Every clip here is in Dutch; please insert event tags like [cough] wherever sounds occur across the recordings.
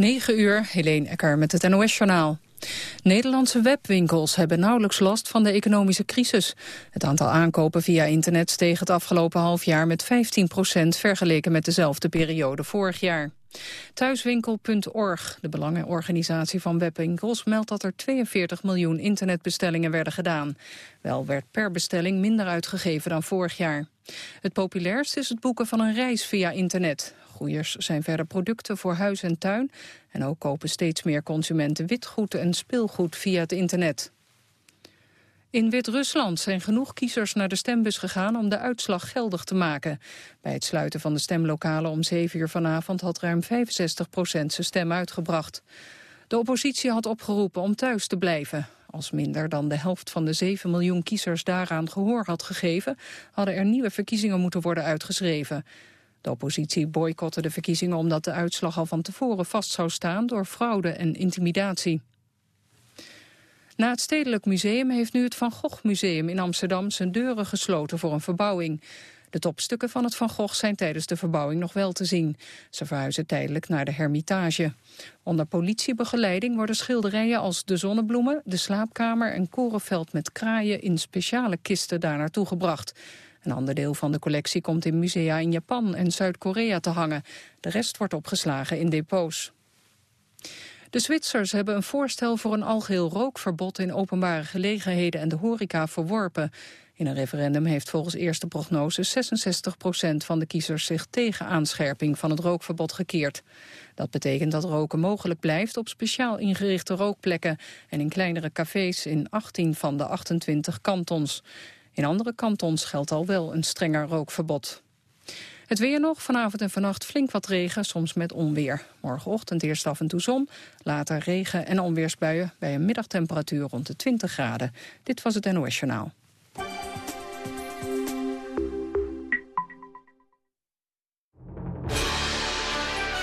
9 uur, Helene Ecker met het NOS-journaal. Nederlandse webwinkels hebben nauwelijks last van de economische crisis. Het aantal aankopen via internet steeg het afgelopen half jaar met 15 procent vergeleken met dezelfde periode vorig jaar. Thuiswinkel.org, de belangenorganisatie van webwinkels, meldt dat er 42 miljoen internetbestellingen werden gedaan. Wel werd per bestelling minder uitgegeven dan vorig jaar. Het populairst is het boeken van een reis via internet. Groeiers zijn verder producten voor huis en tuin. En ook kopen steeds meer consumenten witgoed en speelgoed via het internet. In Wit-Rusland zijn genoeg kiezers naar de stembus gegaan om de uitslag geldig te maken. Bij het sluiten van de stemlokalen om 7 uur vanavond had ruim 65 procent zijn stem uitgebracht. De oppositie had opgeroepen om thuis te blijven. Als minder dan de helft van de 7 miljoen kiezers daaraan gehoor had gegeven... hadden er nieuwe verkiezingen moeten worden uitgeschreven. De oppositie boycotte de verkiezingen omdat de uitslag al van tevoren vast zou staan door fraude en intimidatie. Na het Stedelijk Museum heeft nu het Van Gogh Museum in Amsterdam zijn deuren gesloten voor een verbouwing. De topstukken van het Van Gogh zijn tijdens de verbouwing nog wel te zien. Ze verhuizen tijdelijk naar de Hermitage. Onder politiebegeleiding worden schilderijen als de zonnebloemen, de slaapkamer en korenveld met kraaien in speciale kisten daar naartoe gebracht. Een ander deel van de collectie komt in musea in Japan en Zuid-Korea te hangen. De rest wordt opgeslagen in depots. De Zwitsers hebben een voorstel voor een algeheel rookverbod in openbare gelegenheden en de horeca verworpen. In een referendum heeft volgens eerste prognose 66 procent van de kiezers zich tegen aanscherping van het rookverbod gekeerd. Dat betekent dat roken mogelijk blijft op speciaal ingerichte rookplekken en in kleinere cafés in 18 van de 28 kantons. In andere kantons geldt al wel een strenger rookverbod. Het weer nog, vanavond en vannacht flink wat regen, soms met onweer. Morgenochtend eerst af en toe zon, later regen en onweersbuien... bij een middagtemperatuur rond de 20 graden. Dit was het NOS Journaal.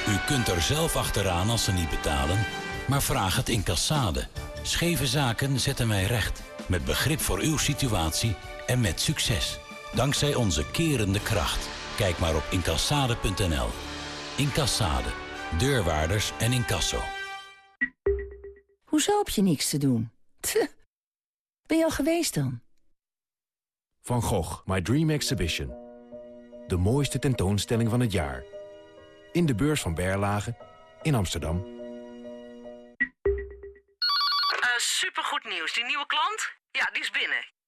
U kunt er zelf achteraan als ze niet betalen, maar vraag het in Cassade. Scheve zaken zetten wij recht, met begrip voor uw situatie en met succes. Dankzij onze kerende kracht. Kijk maar op incassade.nl. Incassade. Deurwaarders en incasso. Hoezo heb je niks te doen? Ben je al geweest dan? Van Gogh, My Dream Exhibition. De mooiste tentoonstelling van het jaar. In de beurs van Berlage in Amsterdam. Uh, supergoed nieuws. Die nieuwe klant? Ja, die is binnen.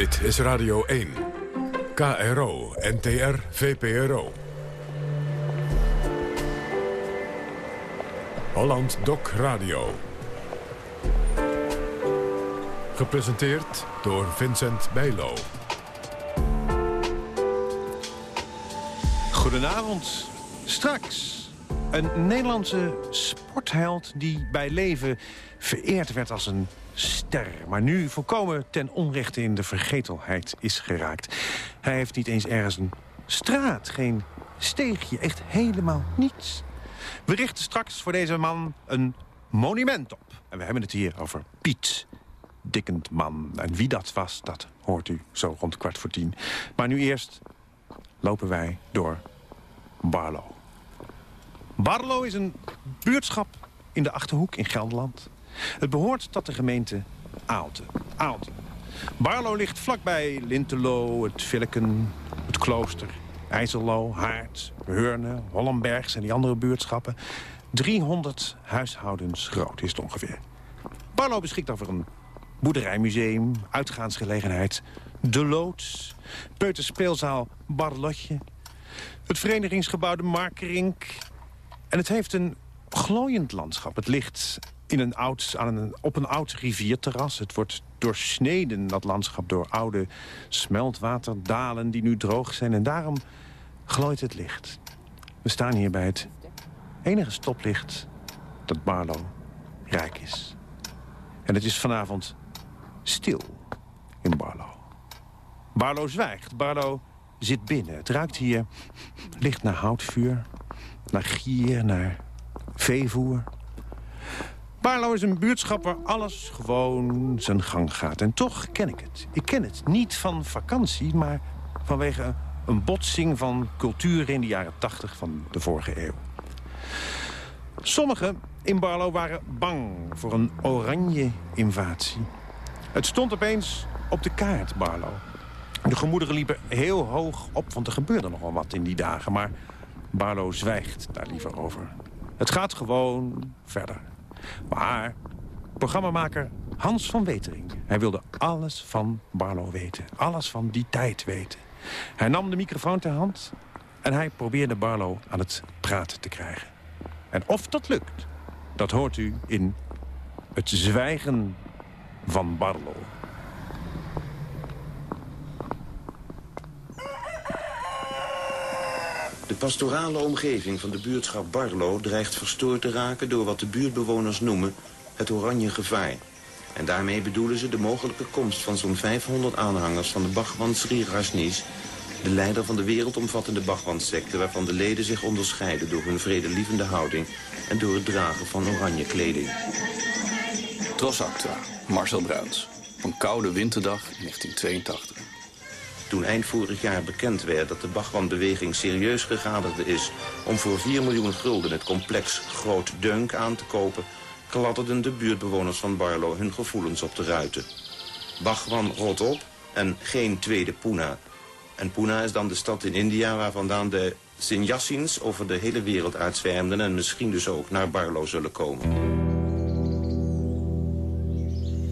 Dit is Radio 1. KRO, NTR, VPRO. Holland Doc Radio. Gepresenteerd door Vincent Bijlo. Goedenavond. Straks een Nederlandse sportheld die bij leven vereerd werd als een ster. Maar nu volkomen ten onrechte in de vergetelheid is geraakt. Hij heeft niet eens ergens een straat, geen steegje, echt helemaal niets. We richten straks voor deze man een monument op. En we hebben het hier over Piet Dikkendman. En wie dat was, dat hoort u zo rond kwart voor tien. Maar nu eerst lopen wij door Barlo. Barlo is een buurtschap in de Achterhoek in Gelderland. Het behoort tot de gemeente Aalten. Aalten. Barlo ligt vlakbij Lintelo, het Villeken, het Klooster... IJzerlo, Haart, Heurne, Hollenbergs en die andere buurtschappen. 300 huishoudens groot is het ongeveer. Barlo beschikt over een boerderijmuseum, uitgaansgelegenheid... De Loods, peuterspeelzaal Barlotje... het verenigingsgebouw De Markerink... en het heeft een glooiend landschap. Het ligt in een oud, aan een, op een oud rivierterras. Het wordt doorsneden, dat landschap, door oude smeltwaterdalen die nu droog zijn. En daarom glooit het licht. We staan hier bij het enige stoplicht dat Barlo rijk is. En het is vanavond stil in Barlo. Barlo zwijgt. Barlo zit binnen. Het ruikt hier licht naar houtvuur, naar gier, naar veevoer. Barlo is een buurtschap waar alles gewoon zijn gang gaat. En toch ken ik het. Ik ken het niet van vakantie, maar vanwege een botsing van culturen in de jaren 80 van de vorige eeuw. Sommigen in Barlo waren bang voor een oranje invasie. Het stond opeens op de kaart, Barlo. De gemoederen liepen heel hoog op, want er gebeurde nogal wat in die dagen. Maar Barlo zwijgt daar liever over. Het gaat gewoon verder. Maar programmamaker Hans van Wetering... hij wilde alles van Barlo weten. Alles van die tijd weten. Hij nam de microfoon ter hand... en hij probeerde Barlo aan het praten te krijgen. En of dat lukt, dat hoort u in Het Zwijgen van Barlo. De pastorale omgeving van de buurtschap Barlo dreigt verstoord te raken... door wat de buurtbewoners noemen het oranje gevaar. En daarmee bedoelen ze de mogelijke komst van zo'n 500 aanhangers van de Bhagwan Sri Rajneesh... de leider van de wereldomvattende Bhagwan-secte... waarvan de leden zich onderscheiden door hun vredelievende houding... en door het dragen van oranje kleding. Trosacta, Marcel Bruins. Een koude winterdag in 1982. Toen eind vorig jaar bekend werd dat de Bachman-beweging serieus gegaderd is... om voor 4 miljoen gulden het complex Groot Deunk aan te kopen... kladderden de buurtbewoners van Barlo hun gevoelens op de ruiten. Bachwan rot op en geen tweede Pune. En Pune is dan de stad in India waar vandaan de Sinjassins over de hele wereld uitzwermden... en misschien dus ook naar Barlo zullen komen.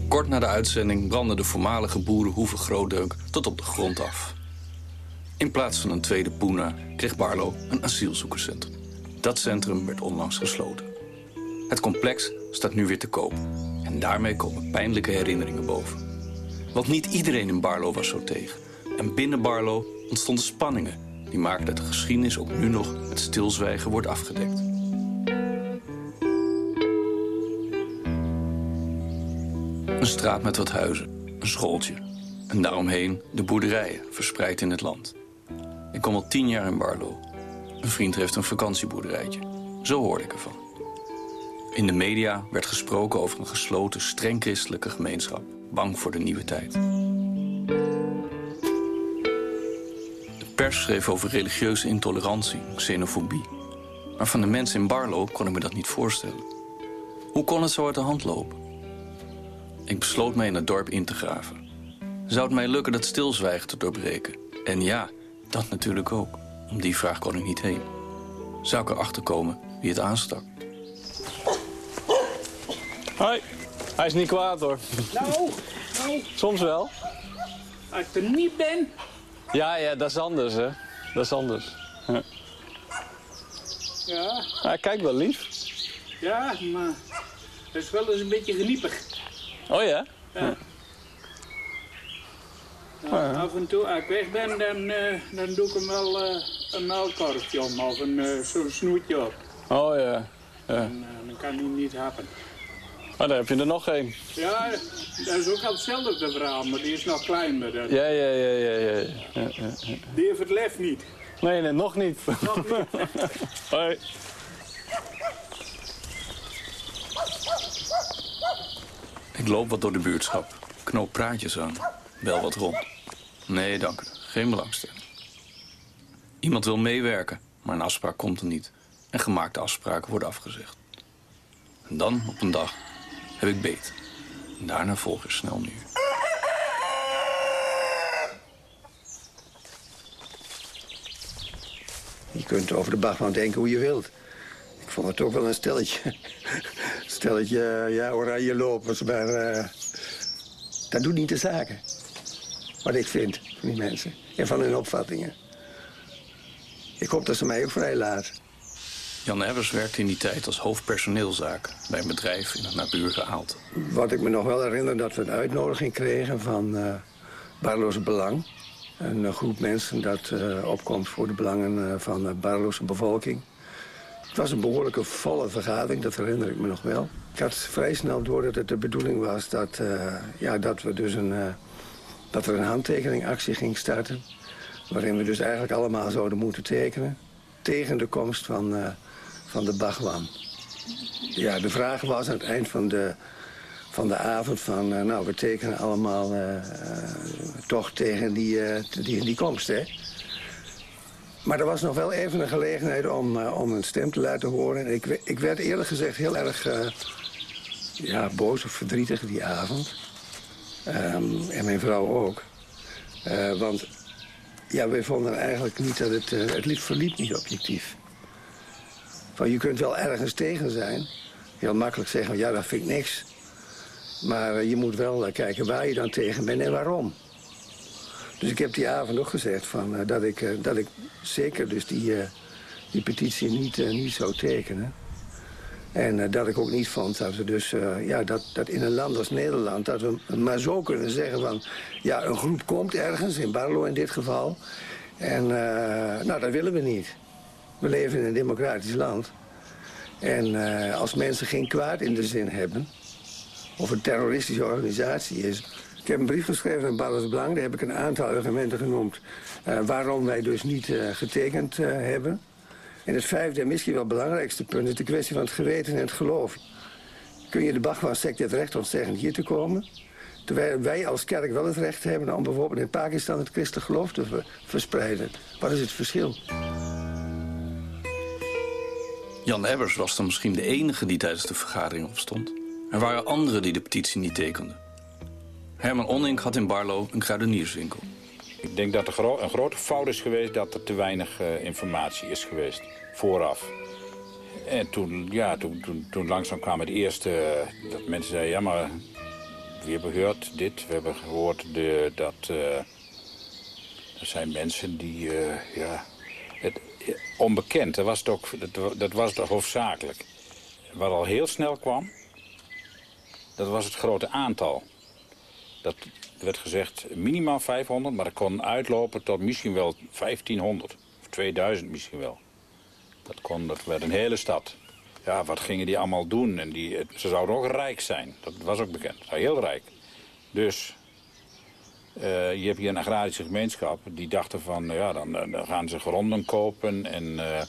Kort na de uitzending brandde de voormalige boerenhoeve Grootdeuk tot op de grond af. In plaats van een tweede Poena kreeg Barlo een asielzoekerscentrum. Dat centrum werd onlangs gesloten. Het complex staat nu weer te koop. En daarmee komen pijnlijke herinneringen boven. Want niet iedereen in Barlo was zo tegen. En binnen Barlo ontstonden spanningen... die maakten dat de geschiedenis ook nu nog met stilzwijgen wordt afgedekt. Een straat met wat huizen, een schooltje. En daaromheen de boerderijen, verspreid in het land. Ik kom al tien jaar in Barlo. Een vriend heeft een vakantieboerderijtje. Zo hoorde ik ervan. In de media werd gesproken over een gesloten, streng christelijke gemeenschap. Bang voor de nieuwe tijd. De pers schreef over religieuze intolerantie, xenofobie. Maar van de mensen in Barlo kon ik me dat niet voorstellen. Hoe kon het zo uit de hand lopen? Ik besloot mij in het dorp in te graven. Zou het mij lukken dat stilzwijgen te doorbreken? En ja, dat natuurlijk ook. Om die vraag kon ik niet heen. Zou ik erachter komen wie het aanstak? Hoi, hij is niet kwaad hoor. Nou, nou. Soms wel. Als ik er niet ben. Ja, ja, dat is anders hè. Dat is anders. Ja. Ja. Hij kijkt wel lief. Ja, maar dat is wel eens een beetje geniepig. Oh ja? Ja. Nou, af en toe, als ik weg ben, dan, uh, dan doe ik hem wel uh, een melkkorfje om of een, uh, zo'n snoetje op. Oh ja. ja. En, dan kan hij niet happen. Maar daar heb je er nog één. Ja, dat is ook al hetzelfde verhaal, maar die is nog kleiner. Ja, ja, ja, ja, ja, ja, ja. Die heeft het lef niet. Nee, nee, nog niet. Nog niet. [laughs] Hoi. Ik loop wat door de buurtschap. Knoop praatjes aan. Bel wat rond. Nee, dank u. Geen belangstelling. Iemand wil meewerken, maar een afspraak komt er niet. En gemaakte afspraken worden afgezegd. En dan, op een dag, heb ik beet. En daarna volg er snel nu. Je kunt over de Bachman denken hoe je wilt. Ik vond het ook wel een stelletje. Stelletje, ja, oranje lopers, maar uh, dat doet niet de zaken. Wat ik vind van die mensen en van hun opvattingen. Ik hoop dat ze mij ook vrij laten. Jan Evers werkte in die tijd als hoofdpersoneelzaak bij een bedrijf in het naburige Aalten. Wat ik me nog wel herinner, dat we een uitnodiging kregen van uh, Barloze Belang. Een groep mensen dat uh, opkomt voor de belangen van de Barloze bevolking. Was een behoorlijke volle vergadering, dat herinner ik me nog wel. Ik had vrij snel door dat het de bedoeling was dat, uh, ja, dat, we dus een, uh, dat er een handtekeningactie ging starten. Waarin we dus eigenlijk allemaal zouden moeten tekenen tegen de komst van, uh, van de Bagwan. Ja, de vraag was aan het eind van de, van de avond van... nou, we tekenen allemaal toch tegen die, die, die komst, hè? Maar er was nog wel even een gelegenheid om, uh, om een stem te laten horen. Ik, ik werd eerlijk gezegd heel erg uh, ja, boos of verdrietig die avond. Um, en mijn vrouw ook. Uh, want ja, wij vonden eigenlijk niet dat het... het liep verliep niet objectief. Van, je kunt wel ergens tegen zijn. Heel makkelijk zeggen, ja, dat vind ik niks. Maar je moet wel kijken waar je dan tegen bent en waarom. Dus ik heb die avond ook gezegd van, uh, dat, ik, uh, dat ik zeker dus die, uh, die petitie niet, niet zou tekenen. En dat ik ook niet vond dat we dus, ja, dat, dat in een land als Nederland... dat we maar zo kunnen zeggen van, ja, een groep komt ergens, in Barlo in dit geval. En nou, dat willen we niet. We leven in een democratisch land. En als mensen geen kwaad in de zin hebben... of een terroristische organisatie is heb een brief geschreven aan Ballas Belang. Daar heb ik een aantal argumenten genoemd uh, waarom wij dus niet uh, getekend uh, hebben. En het vijfde en misschien wel belangrijkste punt is de kwestie van het geweten en het geloof. Kun je de Bhagwan-sect het recht ontzeggen hier te komen? Terwijl wij als kerk wel het recht hebben om bijvoorbeeld in Pakistan het christelijk geloof te ver verspreiden. Wat is het verschil? Jan Ebbers was dan misschien de enige die tijdens de vergadering opstond. Er waren anderen die de petitie niet tekenden. Herman Onning had in Barlo een kruidenierswinkel. Ik denk dat er een grote fout is geweest dat er te weinig uh, informatie is geweest vooraf. En toen, ja, toen, toen, toen langzaam kwamen de eerste uh, dat mensen zeiden... ja, maar we hebben gehoord dit, we hebben gehoord de, dat... Uh, er zijn mensen die, ja... Het, onbekend, dat was, het ook, dat, dat was het hoofdzakelijk. Wat al heel snel kwam, dat was het grote aantal. Dat werd gezegd minimaal 500, maar dat kon uitlopen tot misschien wel 1500. Of 2000 misschien wel. Dat, kon, dat werd een hele stad. Ja, wat gingen die allemaal doen? En die, ze zouden ook rijk zijn. Dat was ook bekend. Heel rijk. Dus uh, je hebt hier een agrarische gemeenschap. Die dachten van, nou ja, dan, dan gaan ze gronden kopen. En uh,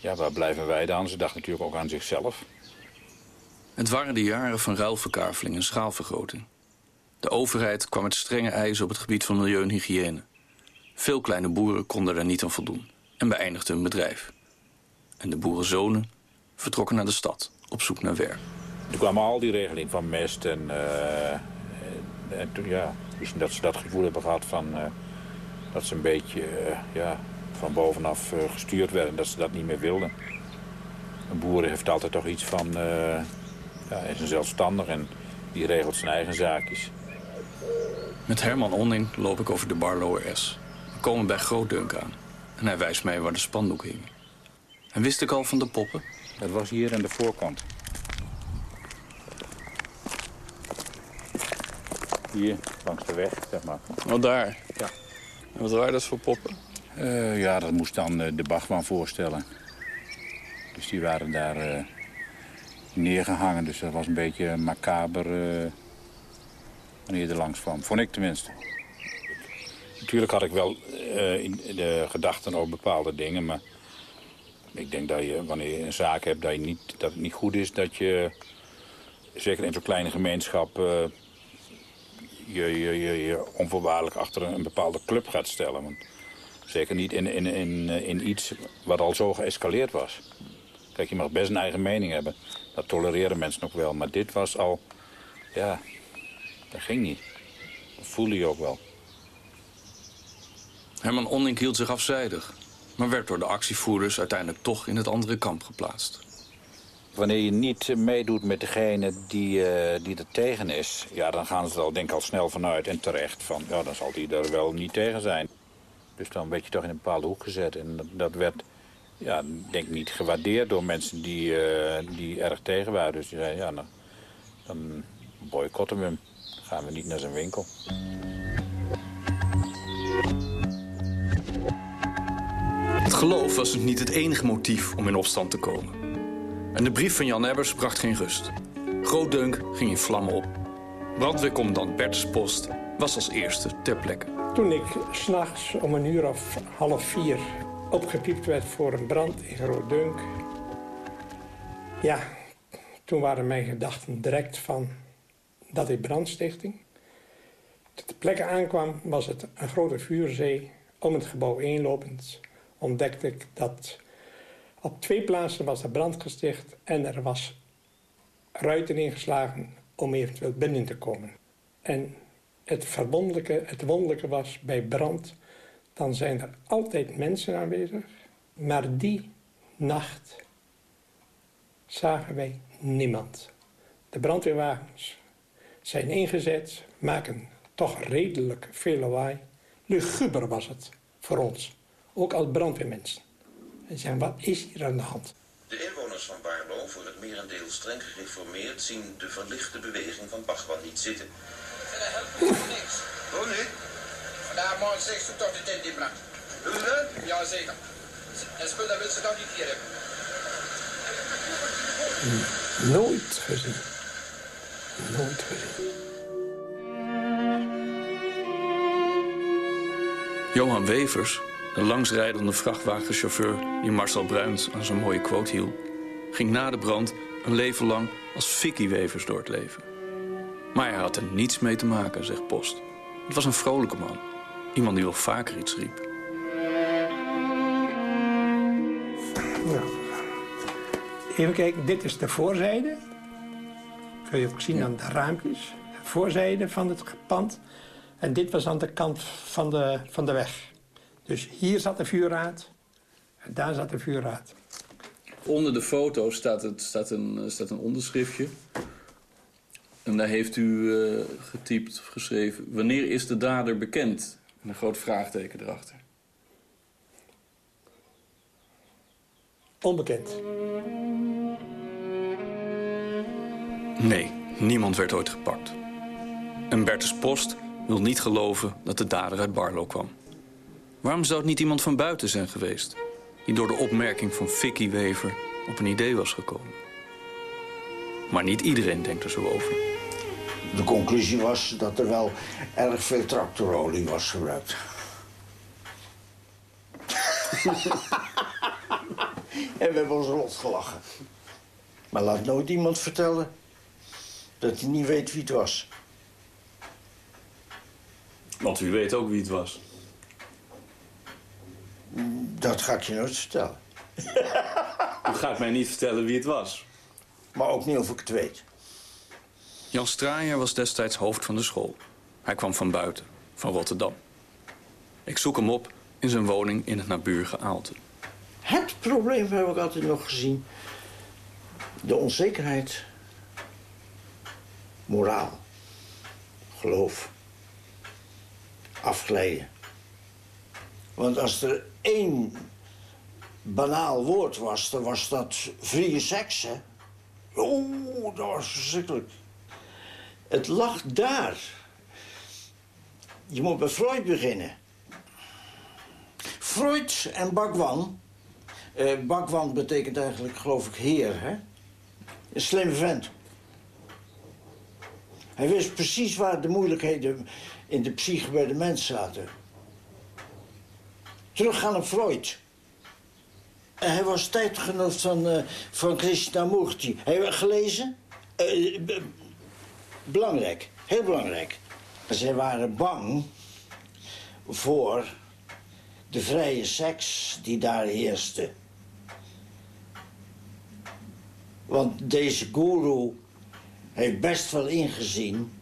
ja, waar blijven wij dan? Ze dachten natuurlijk ook aan zichzelf. Het waren de jaren van ruilverkaveling en schaalvergroting. De overheid kwam met strenge eisen op het gebied van milieu en hygiëne. Veel kleine boeren konden daar niet aan voldoen en beëindigden hun bedrijf. En de boerenzonen vertrokken naar de stad op zoek naar werk. Toen kwamen al die regelingen van mest en, en toen, ja, misschien dat ze dat gevoel hebben gehad van uh, dat ze een beetje uh, ja, van bovenaf gestuurd werden, dat ze dat niet meer wilden. Een boer heeft altijd toch iets van, ja, is een zelfstandig en die regelt zijn eigen zaakjes. Met Herman Onning loop ik over de Barlower S. We komen bij Grootdunk aan. En hij wijst mij waar de spandoek hing. En wist ik al van de poppen? Dat was hier aan de voorkant. Hier, langs de weg, zeg maar. Oh, daar? Ja. En wat waren dat voor poppen? Uh, ja, dat moest dan uh, de Bachman voorstellen. Dus die waren daar uh, neergehangen. Dus dat was een beetje macaber wanneer je er langs kwam. Vond ik tenminste. Natuurlijk had ik wel uh, in de gedachten over bepaalde dingen, maar ik denk dat je, wanneer je een zaak hebt, dat, je niet, dat het niet goed is dat je, zeker in zo'n kleine gemeenschap, uh, je, je, je, onvoorwaardelijk achter een, bepaalde club gaat stellen. Want zeker niet in, in, in, in iets wat al zo geëscaleerd was. Kijk, je mag best een eigen mening hebben. Dat tolereren mensen nog wel. Maar dit was al, ja, dat ging niet. Dat voelde je ook wel. Herman Onning hield zich afzijdig, maar werd door de actievoerders uiteindelijk toch in het andere kamp geplaatst. Wanneer je niet meedoet met degene die, uh, die er tegen is... Ja, dan gaan ze er al, denk ik al snel vanuit en terecht van... ja, dan zal die er wel niet tegen zijn. Dus dan werd je toch in een bepaalde hoek gezet. En dat, dat werd, ja, denk ik, niet gewaardeerd door mensen die, uh, die erg tegen waren. Dus die zeiden, ja, dan, dan boycotten we hem gaan we niet naar zijn winkel. Het geloof was dus niet het enige motief om in opstand te komen. En de brief van Jan Ebbers bracht geen rust. Grootdeunk ging in vlammen op. Brandweercommandant Bertus Post was als eerste ter plekke. Toen ik s'nachts om een uur of half vier opgepiept werd voor een brand in Grootdunk... ja, toen waren mijn gedachten direct van dat is brandstichting. Toen de plekke aankwam was het een grote vuurzee. Om het gebouw inlopend ontdekte ik dat op twee plaatsen was er brand gesticht... en er was ruiten ingeslagen om eventueel binnen te komen. En het verwonderlijke, het wonderlijke was bij brand... dan zijn er altijd mensen aanwezig. Maar die nacht zagen wij niemand. De brandweerwagens zijn ingezet, maken toch redelijk veel lawaai. Luguber was het voor ons, ook als brandweermensen. En zeggen, wat is hier aan de hand? De inwoners van Barlo, voor het merendeel streng gereformeerd... zien de verlichte beweging van Bachman niet zitten. Dat helpt niks. Hoe niet? Vandaag morgen zegt ze toch de tent in brand. Doen ze dat? Ja, zeker. En spul dat wil ze dan niet hier hebben. Nooit gezien. Nooit. Johan Wevers, de langsrijdende vrachtwagenchauffeur die Marcel Bruins aan zijn mooie quote hield, ging na de brand een leven lang als Vicky Wevers door het leven. Maar hij had er niets mee te maken, zegt Post. Het was een vrolijke man. Iemand die wel vaker iets riep. Even kijken, dit is de voorzijde. Kun je ook zien aan de raampjes. De voorzijde van het pand. En dit was aan de kant van de, van de weg. Dus hier zat de vuurraad. En daar zat de vuurraad. Onder de foto staat, het, staat, een, staat een onderschriftje. En daar heeft u uh, getypt of geschreven... wanneer is de dader bekend? En een groot vraagteken erachter. Onbekend. Nee, niemand werd ooit gepakt. En Bertus Post wil niet geloven dat de dader uit Barlo kwam. Waarom zou het niet iemand van buiten zijn geweest... die door de opmerking van Vicky Wever op een idee was gekomen? Maar niet iedereen denkt er zo over. De conclusie was dat er wel erg veel tractorolie was gebruikt. [laughs] en we hebben ons rot gelachen. Maar laat nooit iemand vertellen dat hij niet weet wie het was. Want u weet ook wie het was. Dat ga ik je nooit vertellen. U gaat mij niet vertellen wie het was. Maar ook niet of ik het weet. Jan Straaier was destijds hoofd van de school. Hij kwam van buiten, van Rotterdam. Ik zoek hem op in zijn woning in het naburige Aalten. Het probleem heb ik altijd nog gezien. De onzekerheid. Moraal. Geloof. Afglijden. Want als er één banaal woord was, dan was dat vrije seks, hè? Oeh, dat was verschrikkelijk. Het lag daar. Je moet bij Freud beginnen. Freud en Bhagwan. Eh, Bhagwan betekent eigenlijk, geloof ik, heer, hè? Een slimme vent. Hij wist precies waar de moeilijkheden in de psyche bij de mens zaten. Teruggaan op Freud. En hij was tijdgenoot van, uh, van Krishnamurti. Heb je gelezen? Uh, belangrijk, heel belangrijk. Zij waren bang voor de vrije seks die daar heerste. Want deze guru heeft best wel ingezien...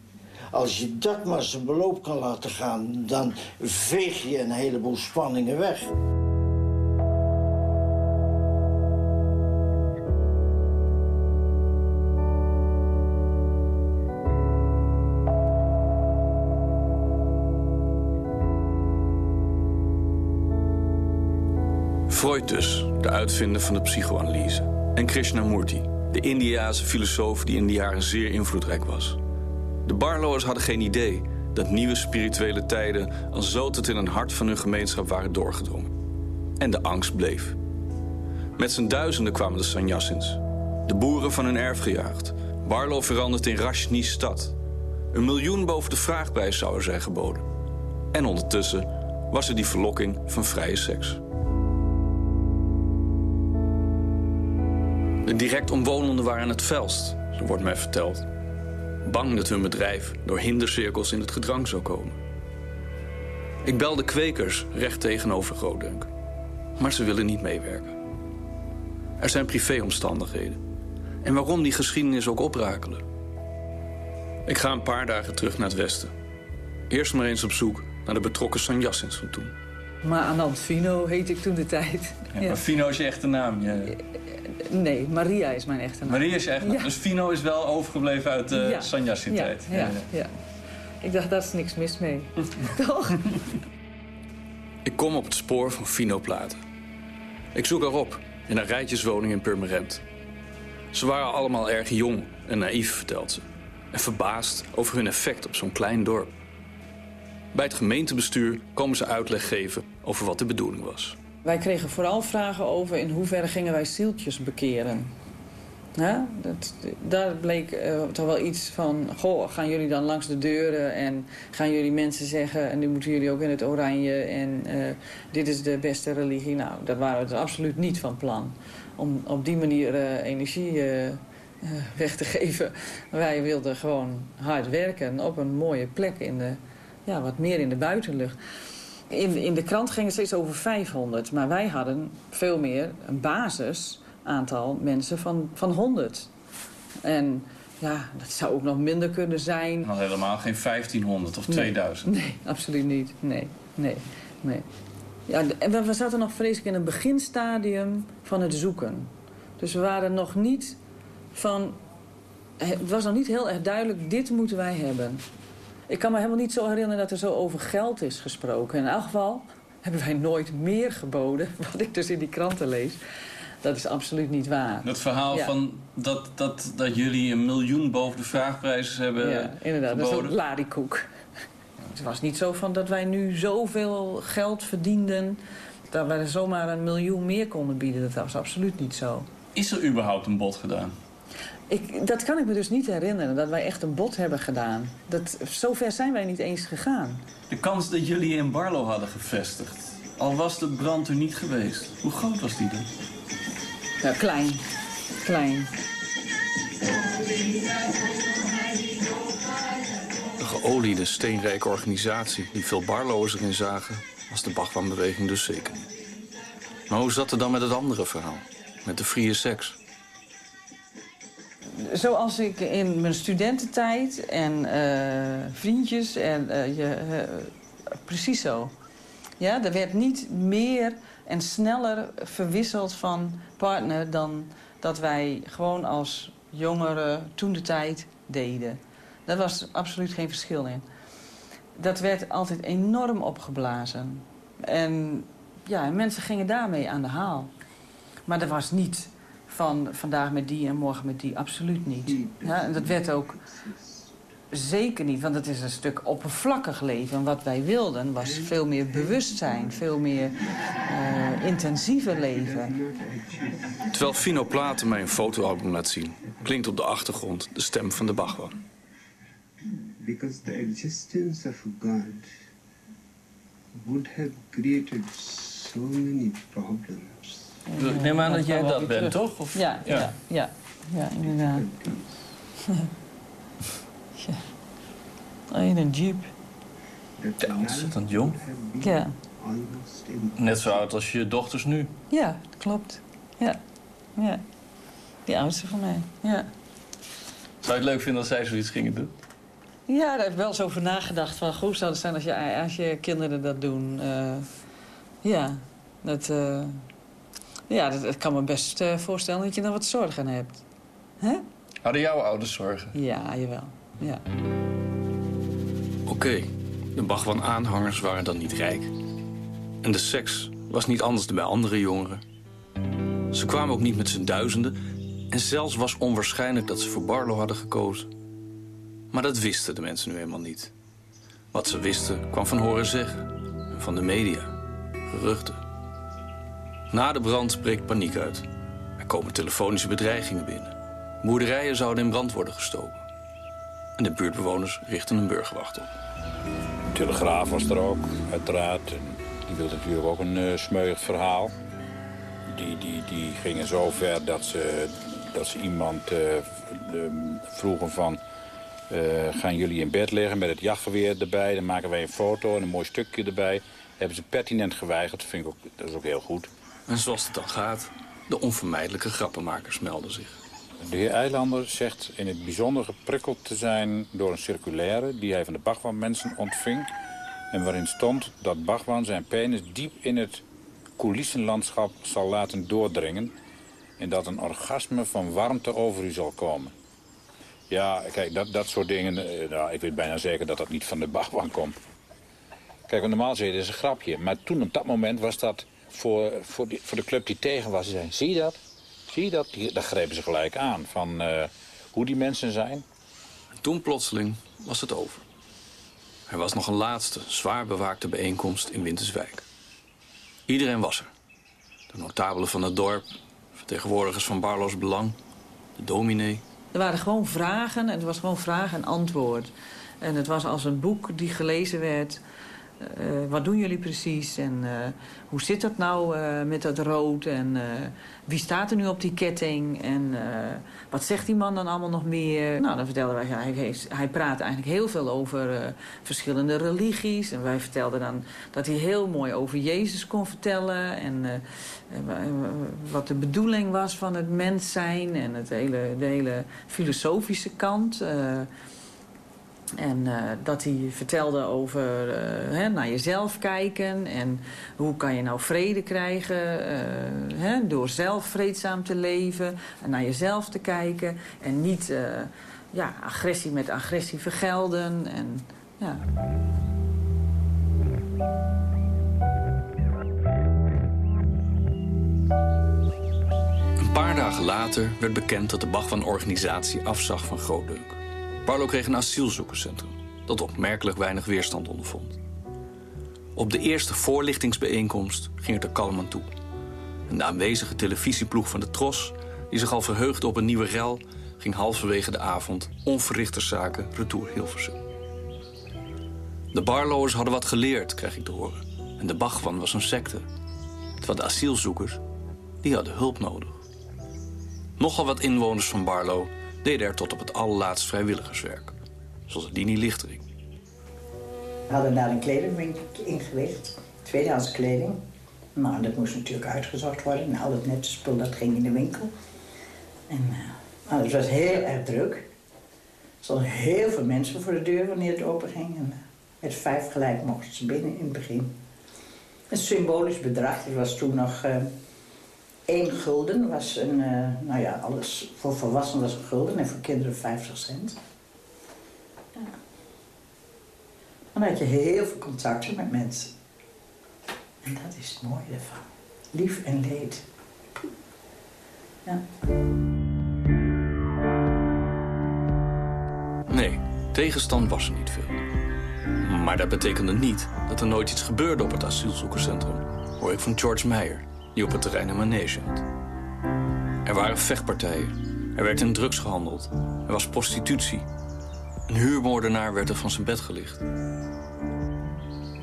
als je dat maar zijn beloop kan laten gaan... dan veeg je een heleboel spanningen weg. Freud dus, de uitvinder van de psychoanalyse. En Krishnamurti, de Indiaanse filosoof die in de jaren zeer invloedrijk was. De Barloers hadden geen idee dat nieuwe spirituele tijden... al zo tot in het hart van hun gemeenschap waren doorgedrongen. En de angst bleef. Met z'n duizenden kwamen de Sanjassins. De boeren van hun erf gejaagd. Barlo veranderd in Rashni's stad. Een miljoen boven de vraagprijs zou er zijn geboden. En ondertussen was er die verlokking van vrije seks. De direct omwonenden waren het felst, zo wordt mij verteld. Bang dat hun bedrijf door hindercirkels in het gedrang zou komen. Ik belde kwekers recht tegenover Grootdunk. Maar ze willen niet meewerken. Er zijn privéomstandigheden. En waarom die geschiedenis ook oprakelen? Ik ga een paar dagen terug naar het westen. Eerst maar eens op zoek naar de betrokken Sanjassins van toen. Maar Anand Fino heet ik toen de tijd. Ja, Maar Fino is je echte naam? Je... Nee, Maria is mijn echte naam. Maria is je echte naam. Ja. Dus Fino is wel overgebleven uit de Ja. Sanjassin-tijd. Ja, ja, ja. Ik dacht, daar is niks mis mee. [laughs] Toch? Ik kom op het spoor van Fino Platen. Ik zoek haar op in een rijtjeswoning in Purmerend. Ze waren allemaal erg jong en naïef, vertelt ze. En verbaasd over hun effect op zo'n klein dorp. Bij het gemeentebestuur komen ze uitleg geven over wat de bedoeling was. Wij kregen vooral vragen over in hoeverre gingen wij zieltjes bekeren. Dat, daar bleek eh, toch wel iets van... Goh, gaan jullie dan langs de deuren en gaan jullie mensen zeggen... en nu moeten jullie ook in het oranje en eh, dit is de beste religie. Nou, daar waren we absoluut niet van plan. Om op die manier eh, energie weg te [laughs] geven. Wij wilden gewoon hard werken op een mooie plek in de... Ja, wat meer in de buitenlucht. In, in de krant ging het steeds over 500. Maar wij hadden veel meer een basisaantal mensen van, van 100. En ja, dat zou ook nog minder kunnen zijn. Nog helemaal geen 1500 of 2000. Nee, [laughs] absoluut niet. Nee, nee, nee. Ja, we, we zaten nog vreselijk in een beginstadium van het zoeken. Dus we waren nog niet van... Het was nog niet heel erg duidelijk, dit moeten wij hebben. Ik kan me helemaal niet zo herinneren dat er zo over geld is gesproken. In elk geval hebben wij nooit meer geboden, [laughs] wat ik dus in die kranten lees. Dat is absoluut niet waar. Dat verhaal Ja. van dat, dat, dat jullie een miljoen boven de vraagprijs hebben ja, inderdaad, dat is geboden. een ladikoek. Het was niet zo van dat wij nu zoveel geld verdienden... dat wij er zomaar een miljoen meer konden bieden. Dat was absoluut niet zo. Is er überhaupt een bod gedaan? Ik, dat kan ik me dus niet herinneren, dat wij echt een bod hebben gedaan. Dat, zover zijn wij niet eens gegaan. De kans dat jullie in Barlo hadden gevestigd. Al was de brand er niet geweest. Hoe groot was die dan? Ja, klein. Klein. Een geoliede, steenrijke organisatie die veel Barlo's erin zagen... was de Bachman-beweging dus zeker niet. Maar hoe zat het dan met het andere verhaal? Met de vrije seks? Zoals ik in mijn studententijd en eh, vriendjes en eh, je, eh, precies zo. Ja, er werd niet meer en sneller verwisseld van partner dan dat wij gewoon als jongeren toen de tijd deden. Daar was absoluut geen verschil in. Dat werd altijd enorm opgeblazen. En ja, mensen gingen daarmee aan de haal. Maar er was niet van vandaag met die en morgen met die. Absoluut niet. Ja, en dat werd ook zeker niet, want het is een stuk oppervlakkig leven. En wat wij wilden was veel meer bewustzijn, veel meer eh, intensiever leven. Terwijl Fino Platen mij een fotoalbum laat zien... klinkt op de achtergrond de stem van de Bachman. because the existence of God would have created so many problems. Ik neem aan dat jij dat bent, toch? Of- Ja, Ja. ja, ja, inderdaad. [laughs] ja. Oh, in een jeep. Ja, ontzettend jong. Ja, Net zo oud als je dochters nu. ja, klopt. Ja, ja. Die oudste van mij, ja. Zou je het leuk vinden als zij zoiets gingen doen? Ja, daar heb ik wel eens over nagedacht. Van, hoe zou het zijn als je, als je kinderen dat doen? Eh, ja, dat, eh, ja dat, ik kan me best eh, voorstellen dat je dan wat zorgen hebt. Hè? Hadden jouw ouders zorgen? Ja, jawel. Ja. Oké, de Bachman-aanhangers waren dan niet rijk. En de seks was niet anders dan bij andere jongeren. Ze kwamen ook niet met z'n duizenden... en zelfs was onwaarschijnlijk dat ze voor Barlow hadden gekozen. Maar dat wisten de mensen nu eenmaal niet. Wat ze wisten kwam van horen zeggen. En van de media. Geruchten. Na de brand breekt paniek uit. Er komen telefonische bedreigingen binnen. Boerderijen zouden in brand worden gestoken. En de buurtbewoners richten een burgerwacht op. Telegraaf was er ook, uiteraard. Die wilde natuurlijk ook een uh, verhaal. Die, die, die gingen zo ver dat ze, dat ze iemand de, vroegen van... Uh, gaan jullie in bed liggen met het jachtgeweer erbij? Dan maken wij een foto en een mooi stukje erbij. Hebben ze pertinent geweigerd. Dat, vind ik ook, dat is ook heel goed. En zoals het dan gaat, de onvermijdelijke grappenmakers melden zich. De heer Eilander zegt in het bijzonder geprikkeld te zijn door een circulaire... die hij van de Bachwan-mensen ontving... en waarin stond dat Bachwan zijn penis diep in het coulissenlandschap zal laten doordringen... en dat een orgasme van warmte over u zal komen. Ja, kijk, dat, dat soort dingen... Eh, nou, ik weet bijna zeker dat dat niet van de Bachwan komt. Kijk, normaal zei het is een grapje. Maar toen, op dat moment, was dat voor, voor, die, voor de club die tegen was. Ze zei, zie je dat? Zie je dat? Die, daar grepen ze gelijk aan. Van uh, hoe die mensen zijn. En toen plotseling was het over. Er was nog een laatste, zwaar bewaakte bijeenkomst in Winterswijk. Iedereen was er. De notabelen van het dorp, vertegenwoordigers van Barlo's Belang, de dominee. Er waren gewoon vragen en het was gewoon vraag en antwoord. En het was als een boek die gelezen werd uh, wat doen jullie precies en uh, hoe zit dat nou uh, met dat rood en wie staat er nu op die ketting en wat zegt die man dan allemaal nog meer? Nou, dan vertelden wij, hij, heeft, hij praat eigenlijk heel veel over verschillende religies en wij vertelden dan dat hij heel mooi over Jezus kon vertellen en wat de bedoeling was van het mens zijn en het hele, de hele filosofische kant. En uh, dat hij vertelde over uh, hè, naar jezelf kijken. En hoe kan je nou vrede krijgen uh, hè, door zelf vreedzaam te leven. En naar jezelf te kijken. En niet ja, agressie met agressie vergelden. En, ja. Een paar dagen later werd bekend dat de Bachwan-organisatie afzag van Grootdeuk. Barlo kreeg een asielzoekerscentrum dat opmerkelijk weinig weerstand ondervond. Op de eerste voorlichtingsbijeenkomst ging het er kalm aan toe. En de aanwezige televisieploeg van de Tros, die zich al verheugde op een nieuwe rel... ging halverwege de avond onverrichterszaken retour Hilversum. De Barloers hadden wat geleerd, kreeg ik te horen. En de Bachwan was een secte. Terwijl de asielzoekers, die hadden hulp nodig. Nogal wat inwoners van Barlo deden er tot op het allerlaatst vrijwilligerswerk. Zoals Dini Lichtering. We hadden daar een kledingwinkel ingericht, tweedehands kleding. Maar dat moest natuurlijk uitgezocht worden. En al het nette spul dat ging in de winkel. En uh, nou, het was heel erg druk. Er stonden heel veel mensen voor de deur wanneer het open ging. En uh, met vijf gelijk mochten ze binnen in het begin. Een symbolisch bedrag, dat was toen nog... Uh, 1 gulden was een, uh, nou ja, alles voor volwassenen was een gulden en voor kinderen 50 cent. Ja. Dan had je heel veel contacten met mensen. En dat is het mooie ervan. Lief en leed. Ja. Nee, tegenstand was er niet veel. Maar dat betekende niet dat er nooit iets gebeurde op het asielzoekerscentrum. Hoor ik van George Meijer die op het terrein een manege had. Er waren vechtpartijen. Er werd in drugs gehandeld. Er was prostitutie. Een huurmoordenaar werd er van zijn bed gelicht.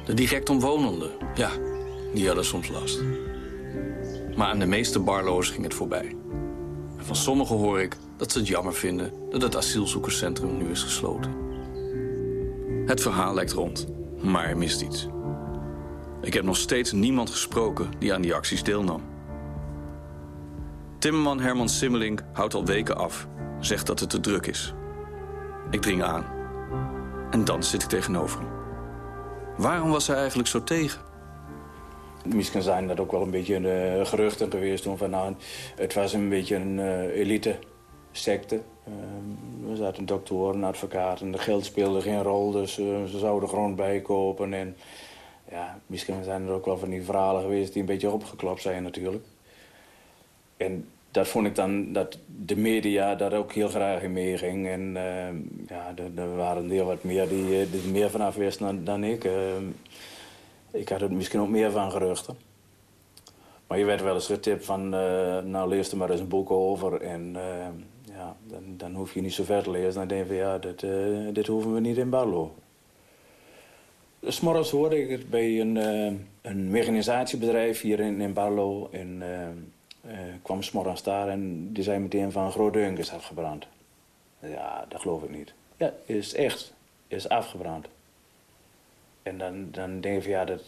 De direct omwonenden, ja, die hadden soms last. Maar aan de meeste barloos ging het voorbij. En van sommigen hoor ik dat ze het jammer vinden dat het asielzoekerscentrum nu is gesloten. Het verhaal lijkt rond, maar er mist iets. Ik heb nog steeds niemand gesproken die aan die acties deelnam. Timmerman Herman Simmelink houdt al weken af. Zegt dat het te druk is. Ik dring aan. En dan zit ik tegenover hem. Waarom was hij eigenlijk zo tegen? Misschien zijn dat ook wel een beetje uh, geruchten geweest. Van, nou, het was een beetje een uh, elite secte. Uh, er zaten doktoren, advocaten. De geld speelde geen rol, dus ze zouden grond bijkopen. En ja, misschien zijn er ook wel van die verhalen geweest die een beetje opgeklopt zijn natuurlijk. En dat vond ik dan dat de media daar ook heel graag in meeging. En uh, ja, er, waren heel wat meer die, er eh, meer vanaf wisten dan, ik. Uh, ik had er misschien ook meer van geruchten. Maar je werd wel eens getipt van, uh, nou lees er maar eens een boek over. En uh, ja, dan, dan hoef je niet zo ver te lezen. Dan denk je van, ja, dit, dit hoeven we niet in Barlo. S'morgens hoorde ik het bij een, een mechanisatiebedrijf hier in, in Barlo. En kwam s'morgens daar en die zei meteen van, groot deunk is afgebrand. Ja, dat geloof ik niet. Ja, is echt. Is afgebrand. En dan, dan denk je van, ja, dat,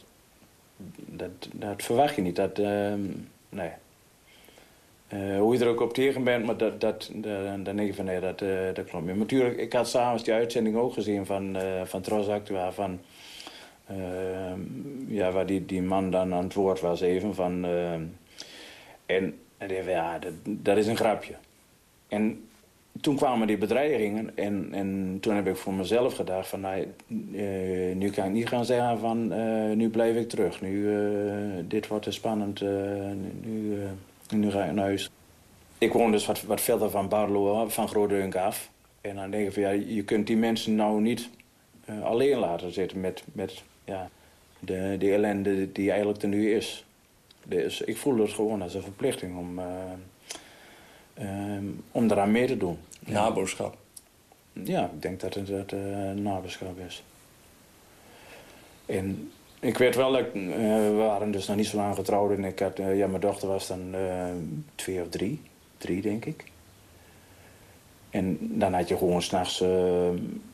dat, dat verwacht je niet. Dat, uh, nee. Hoe je er ook op tegen bent, maar dat, dat, dan denk je van nee, dat, dat klopt niet. Maar natuurlijk, ik had s'avonds die uitzending ook gezien van, uh, van Tros van, ehm, ja, waar die, die man dan aan het woord was even. Van, ehm, en en ja, dat, is een grapje. En toen kwamen die bedreigingen en, en toen heb ik voor mezelf gedacht van nou, uh, nu kan ik niet gaan zeggen van uh, nu blijf ik terug. Nu, uh, dit wordt te spannend, nu, nu ga ik naar huis. Ik woon dus wat, wat verder van Barlo, van Grootdunk af. En dan denk ik van ja, je kunt die mensen nou niet alleen laten zitten met, met ja, de, de ellende die eigenlijk er nu is. Dus ik voel het gewoon als een verplichting om Um, om eraan mee te doen. Naboerschap? Ja, ik denk dat het, dat, uh, naboerschap is. En ik weet wel, dat, uh, we waren dus nog niet zo lang getrouwd. En ik had, uh, ja, mijn dochter was dan twee of drie. Drie, denk ik. En dan had je gewoon s'nachts,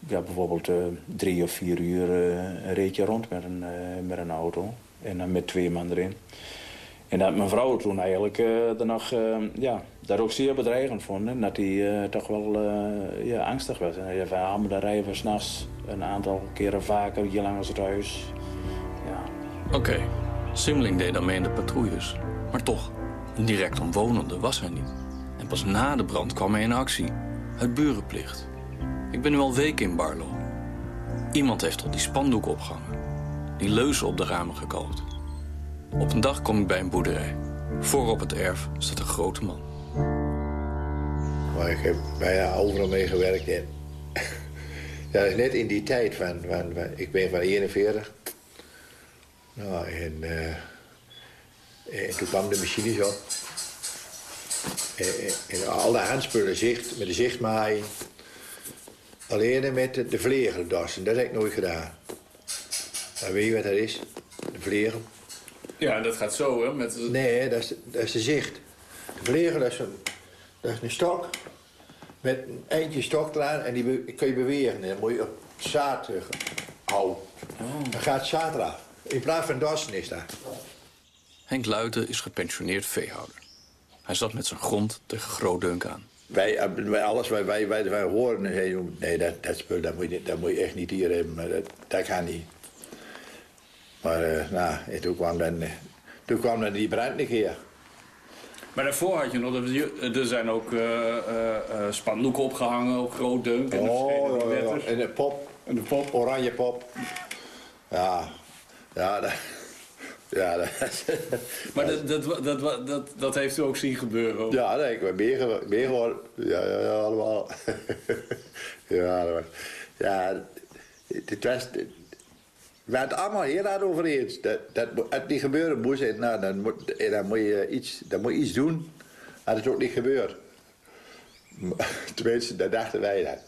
ja, bijvoorbeeld drie of vier uur een reetje rond met een, met een auto. En dan met twee man erin. En dat mijn vrouw toen eigenlijk uh, er nog, uh, ja, dat ook zeer bedreigend vond. En dat hij uh, toch wel ja, angstig was. En hij zei, dan rijden we s'nachts een aantal keren vaker hier langs het huis. Ja. Oké, okay. Simmeling deed dan mee in de patrouilles. Maar toch, een direct omwonende was hij niet. En pas na de brand kwam hij in actie. Het burenplicht. Ik ben nu al weken in Barlo. Iemand heeft al die spandoek opgehangen. Die leuzen op de ramen gekoopt. Op een dag kom ik bij een boerderij. Voor op het erf staat een grote man. Maar ik heb bijna overal mee gewerkt. En ja, net in die tijd van, ik ben van 41. Nou, en, uh, en toen kwam de machines op. En, en, en al de handspullen zicht, met de zichtmaai. Alleen met de, de vlegeldassen, dat heb ik nooit gedaan. En weet je wat dat is? De vlegel. Ja, dat gaat zo, hè? Met... Nee, dat is, dat is de zicht. De vleugel dat is, een, dat is een stok met een eindje stok eraan en die kun je bewegen. En dan moet je op zaad uh, houden. Oh. Dan gaat zaad eraf. In plaats van dassen is dat. Henk Luiten is gepensioneerd veehouder. Hij zat met zijn grond tegen Grootdunk aan. Wij, eh, wij, alles wat wij, wij, wij horen, nee, dat, dat spul dat moet, je, dat moet je echt niet hier hebben. Dat, dat kan niet. Maar uh, nou, en toen, kwam dan, toen kwam dan die brand een keer. Maar daarvoor had je nog, er zijn ook uh, uh, spandoeken opgehangen op groot dunk. En oh, de ja, ja. En de pop. En de pop. Oranje pop. Ja, ja, dat, ja, [laughs] dat, maar dat, dat, dat, dat, dat heeft u ook zien gebeuren? Ook. Ja, dat heb ik meer, meer. Ja, ja, ja, allemaal. [laughs] ja, dat was, ja, het was, we het allemaal heel hard over eens. Dat, dat het niet gebeuren moest, nou, dan, moet, dan, moet je iets, dan moet je iets doen. Had het ook niet gebeurd. [laughs] Tenminste, dat dachten wij dat.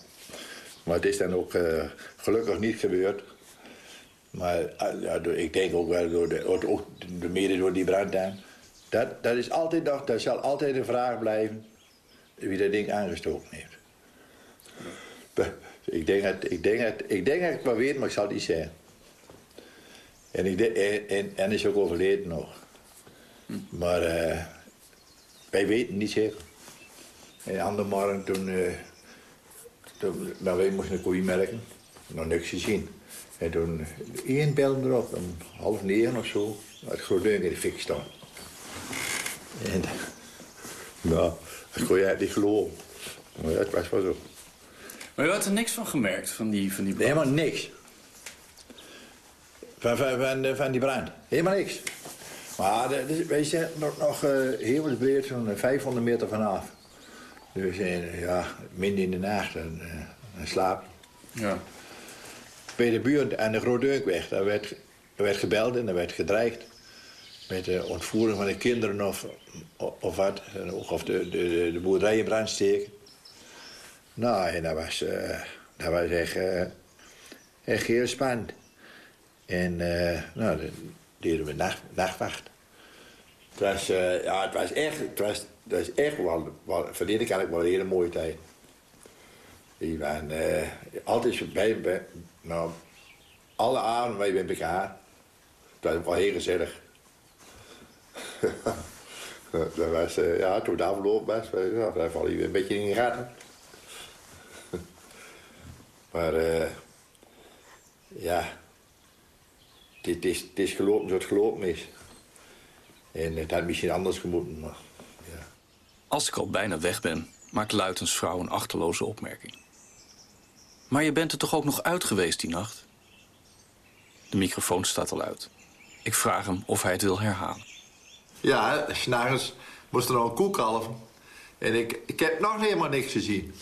Maar het is dan ook uh, gelukkig niet gebeurd. Maar ja, ik denk ook wel door de, ook de, mede door die brand dan. Dat, dat is altijd nog, dat zal altijd een vraag blijven wie dat ding aangestoken heeft. Ik denk dat ik, denk dat, ik denk dat ik het wel weet, maar ik zal het niet zeggen. En, ik en, en, is ook overleden nog. Maar uh, wij weten niet zeker. En andere morgen toen, uh, toen nou, wij moesten een koeien melken, nog niks gezien. En toen één belde erop, om half negen of zo, het Groningen in de fik staan. En nou, dat kon je niet geloven. Maar dat was wel zo. Maar je had er niks van gemerkt, van die, van die brand? Helemaal niks. Van, van, van, van die brand. Helemaal niks. Maar de, wij zitten nog, nog uh, heel breed, zo'n 500 meter vanaf. Dus ja, midden in de nacht en, en slaap. Ja. Bij de buurt aan de Grootdeukweg, daar werd, werd gebeld en daar werd gedreigd. met de ontvoering van de kinderen of, of wat. Of de, de, de boerderij in brand steken. Nou, en dat was, eh, dat was echt, eh, echt heel spannend. En eh, nou, dan deden we nacht, nachtwacht. Het was, ja, het was echt, het was, echt wel, wel ene kant ook wel een hele mooie tijd. Die waren altijd bij, bij, nou, alle avonden wij bij elkaar. Het was wel heel gezellig. [laughs] dat was, eh, ja, toen het afgelopen was, nou, dan val je een beetje in de gaten. [laughs] maar eh, ja, dit is, het is gelopen zoals het gelopen is. En het had misschien anders gemoeten, maar Als ik al bijna weg ben, maakt Luitens vrouw een achterloze opmerking. Maar je bent er toch ook nog uit geweest die nacht? De microfoon staat al uit. Ik vraag hem of hij het wil herhalen. Ja, s'nachts moest er nog een koe kalven. En ik, ik heb nog helemaal niks gezien.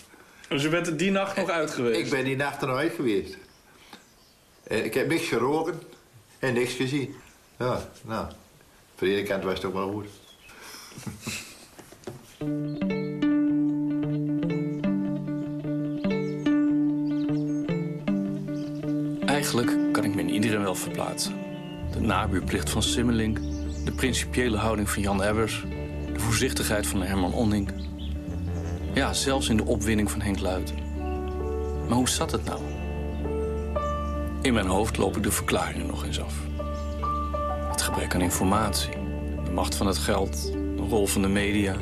Dus je bent er die nacht nog uit geweest? Ik ben die nacht er nog uit geweest. En ik heb niks geroken en niks gezien. Ja, nou, voor de ene kant was het ook wel goed. [laughs] Eigenlijk kan ik me in iedereen wel verplaatsen. De nabuurplicht van Simmelink, de principiële houding van Jan Ebbers... de voorzichtigheid van Herman Onning. Ja, zelfs in de opwinding van Henk Luiten. Maar hoe zat het nou? In mijn hoofd loop ik de verklaringen nog eens af. Het gebrek aan informatie, de macht van het geld, de rol van de media...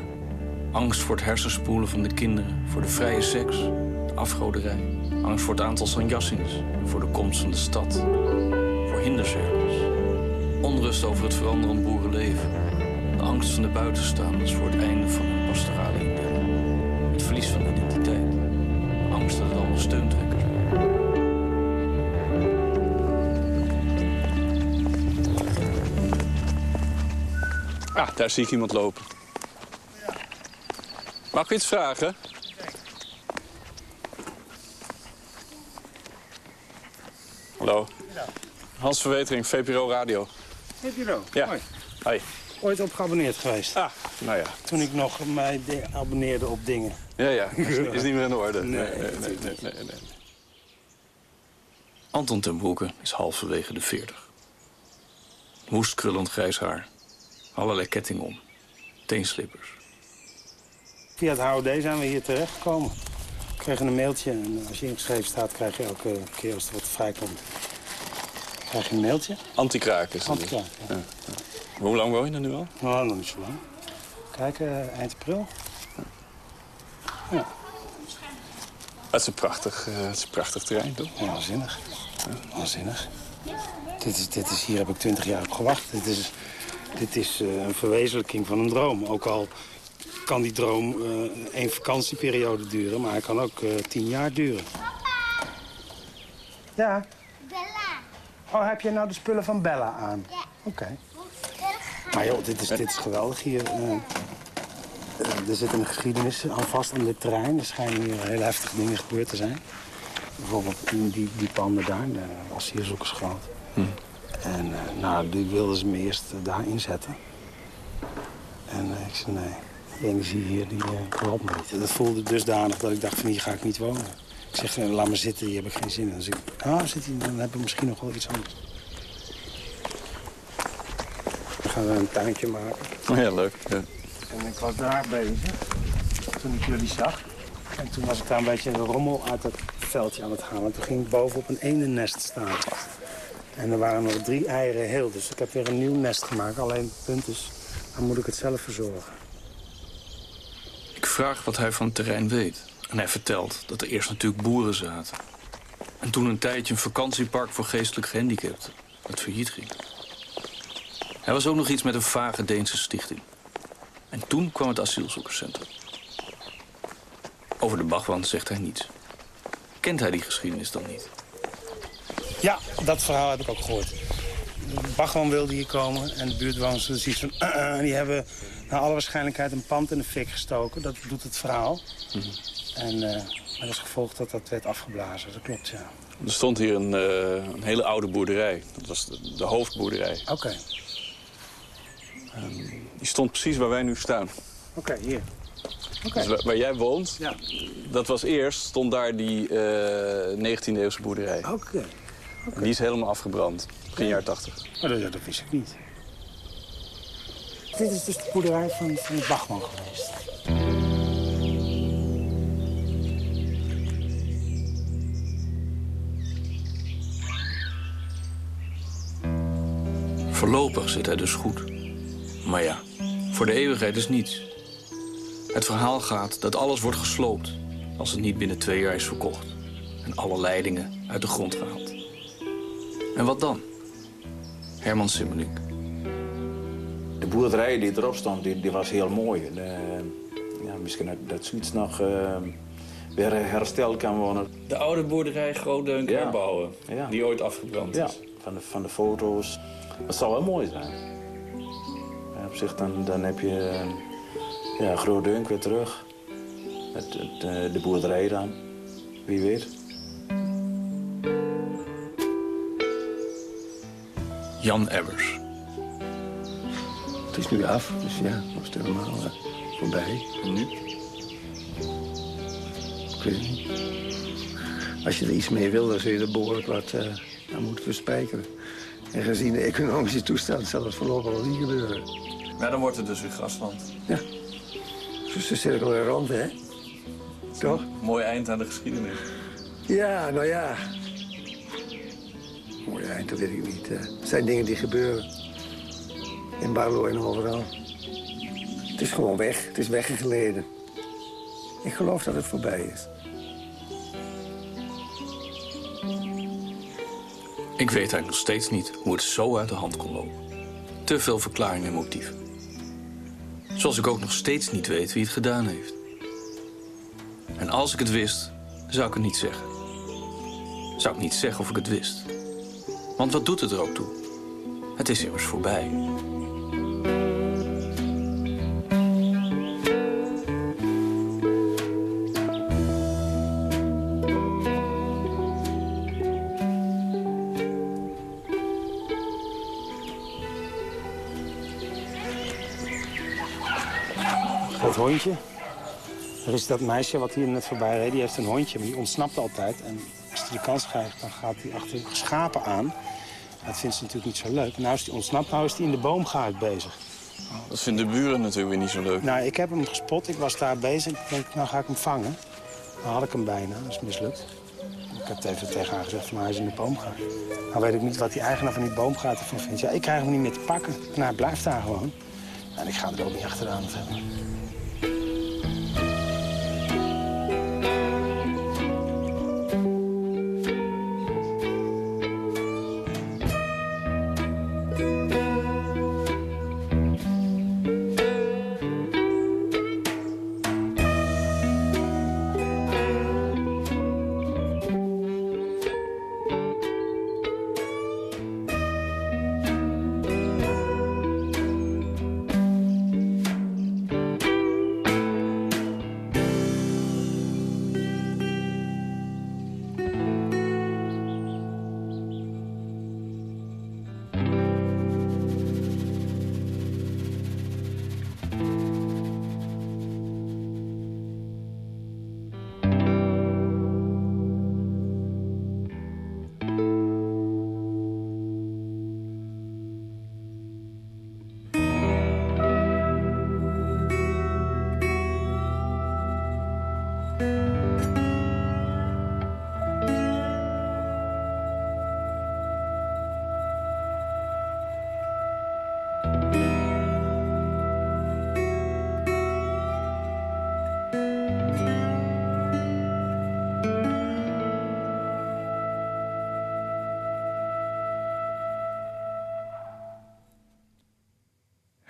angst voor het hersenspoelen van de kinderen, voor de vrije seks, de afgoderij... angst voor het aantal sanjassins, voor de komst van de stad, voor hindercirkels... onrust over het veranderend boerenleven... de angst van de buitenstaanders voor het einde van hun pastorale indeling... het verlies van identiteit, de angst dat het allemaal steuntrekkers worden. Ah, daar zie ik iemand lopen. Mag ik iets vragen? Hans Verwetering, VPRO Radio. VPRO? Ja. Hoi. Hoi. Ooit op geabonneerd geweest. Ah, nou ja. Toen ik nog mij de- abonneerde op dingen. Ja, ja. Is, [laughs] is niet meer in orde. Nee, nee, nee, nee, nee, nee. Anton ten Broeke is halverwege de 40. Woest krullend grijs haar. Allerlei kettingen om. Teenslippers. Via het HOD zijn we hier terechtgekomen. We kregen een mailtje en als je ingeschreven staat... krijg je elke keer als er wat vrijkomt... krijg je een mailtje. Antikraak is het. Antikraak, ja. Ja, ja. Hoe lang woon je er nu al? Nou, nog niet zo lang. Kijk, eh, eind april. Ja, Het is een prachtig, eh, het is een prachtig terrein, toch? ja waanzinnig. Waanzinnig. Dit is, dit is, hier heb ik twintig jaar op gewacht. Dit is, dit is eh, een verwezenlijking van een droom. Ook al kan die droom eh één vakantieperiode duren... maar hij kan ook eh, tien jaar duren. Ja? Oh, heb je nou de spullen van Bella aan? Ja. Oké. Maar joh, dit is, dit is geweldig hier. eh. Eh, er zit een geschiedenis aan vast aan dit terrein. Er schijnen hier hele heftige dingen gebeurd te zijn. Bijvoorbeeld in die, die panden daar, de asielzoekers groot. En eh, nou, die wilden ze me eerst eh, daar inzetten. En eh, ik zei nee, de energie hier die klopt niet. Dat voelde dusdanig dat ik dacht van hier ga ik niet wonen. Ik zeg, eh, laat me zitten, hier heb ik geen zin in. Dus ik, ah, zit hier, dan hebben we misschien nog wel iets anders. We gaan een tuintje maken. Oh ja, leuk. Ja. En ik was daar bezig toen ik jullie zag. En toen was ik daar een beetje de rommel uit het veldje aan het halen. En toen ging ik boven op een eenennest staan. En er waren nog drie eieren heel. Dus ik heb weer een nieuw nest gemaakt. Alleen het punt is, dan moet ik het zelf verzorgen. Ik vraag wat hij van het terrein weet. En hij vertelt dat er eerst natuurlijk boeren zaten. En toen een tijdje een vakantiepark voor geestelijk gehandicapten. Dat failliet ging. Hij was ook nog iets met een vage Deense stichting. En toen kwam het asielzoekerscentrum. Over de Bachwand zegt hij niets. Kent hij die geschiedenis dan niet? Ja, dat verhaal heb ik ook gehoord. Bachman wilde hier komen en de buurtbewoners hadden zoiets van... "Uh, uh," die hebben naar alle waarschijnlijkheid een pand in de fik gestoken. Dat doet het verhaal. En eh met als gevolg dat dat werd afgeblazen. Dat klopt, ja. Er stond hier een, eh, een hele oude boerderij. Dat was de, de hoofdboerderij. Oké. die stond precies waar wij nu staan. Oké, hier. Oké. Dus waar, waar jij woont, Ja. dat was eerst, stond daar die eh 19e-eeuwse boerderij. Oké. Die is helemaal afgebrand, begin jaar 80. Maar dat, dat wist ik niet. Dit is dus de boerderij van, van de Bachman geweest. Voorlopig zit hij dus goed. Maar ja, voor de eeuwigheid is niets. Het verhaal gaat dat alles wordt gesloopt... als het niet binnen twee jaar is verkocht. En alle leidingen uit de grond gehaald. En wat dan? Herman Simmelink. De boerderij die erop stond, die, die was heel mooi. En, eh, ja, misschien dat, dat zoiets nog eh, weer hersteld kan worden. De oude boerderij Grootdeunk Ja. herbouwen, Ja. die ooit afgebrand Ja, is. van de, van de foto's. Dat zou wel mooi zijn. Ja, op zich, dan, dan heb je eh, ja, Groot-Dunk weer terug. Het, het, eh, de boerderij dan. Wie weet. Jan Ebbers. Het is nu af, dus ja, dat is het helemaal eh, voorbij. En nu? Ik weet het niet. Als je er iets mee wil, dan zul je er behoorlijk wat eh aan moeten verspijkeren. En gezien de economische toestand zal het voorlopig wel niet gebeuren. Ja, dan wordt het dus weer grasland. Dus de cirkel er rond, hè? Toch? Mooi eind aan de geschiedenis. Ja, nou ja. Mooi eind, dat weet ik niet. Het zijn dingen die gebeuren. In Barlo en overal. Het is gewoon weg. Het is weggeleden. Ik geloof dat het voorbij is. Ik weet eigenlijk nog steeds niet hoe het zo uit de hand kon lopen. Te veel verklaringen en motieven. Zoals ik ook nog steeds niet weet wie het gedaan heeft. En als ik het wist, zou ik het niet zeggen. Zou ik niet zeggen of ik het wist. Want wat doet het er ook toe? Het is immers voorbij. Hondje. Er is dat meisje wat hier net voorbij reed. Die heeft een hondje, maar die ontsnapt altijd. En als hij de kans krijgt, dan gaat hij achter schapen aan. Dat vindt ze natuurlijk niet zo leuk. Nou is die ontsnapt, nou is hij in de boomgaard bezig. Dat vinden de buren natuurlijk weer niet zo leuk. Nou, ik heb hem gespot. Ik was daar bezig. Ik denk, nou ga ik hem vangen. Dan had ik hem bijna. Dat is mislukt. Ik heb even tegen haar gezegd, maar hij is in de boomgaard. Nou weet ik niet wat die eigenaar van die boomgaard ervan vindt. Ja, ik krijg hem niet meer te pakken. Nou, hij blijft daar gewoon. En ik ga er ook niet achteraan verder.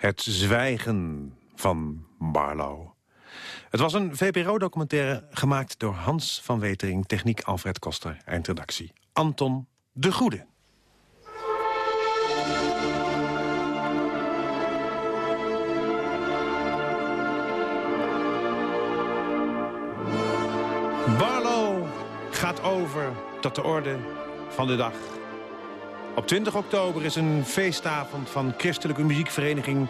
Het zwijgen van Barlow. Het was een VPRO-documentaire gemaakt door Hans van Wetering... techniek Alfred Koster, eindredactie. Anton de Goede. Barlow gaat over tot de orde van de dag. Op 20 oktober is een feestavond van christelijke muziekvereniging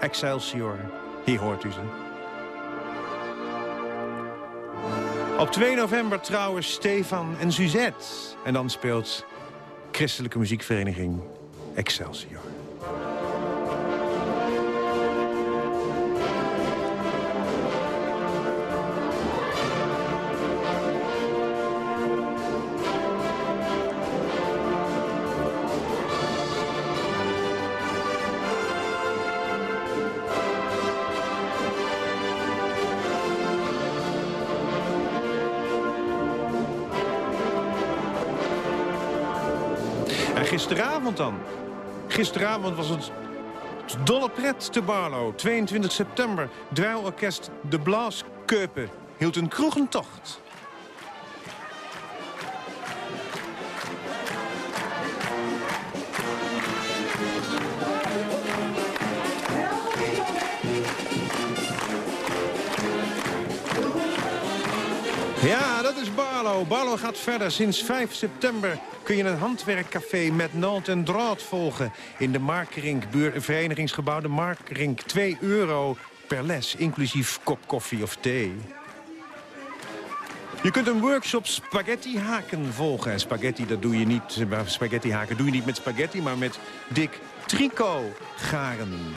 Excelsior. Hier hoort u ze. Op 2 november trouwen Stefan en Suzette. En dan speelt christelijke muziekvereniging Excelsior. Gisteravond dan? Gisteravond was het dolle pret te Barlo. 22 september. Druilorkest De Blaaskeupen hield een kroegentocht. Ja, Barlo. Barlo gaat verder. Sinds 5 september kun je een handwerkcafé met naald en draad volgen. In de Markerink, verenigingsgebouw de Markerink. 2 euro per les, inclusief kop koffie of thee. Je kunt een workshop spaghetti haken volgen. En spaghetti, dat doe je niet, spaghetti haken doe je niet met spaghetti, maar met dik tricot garen.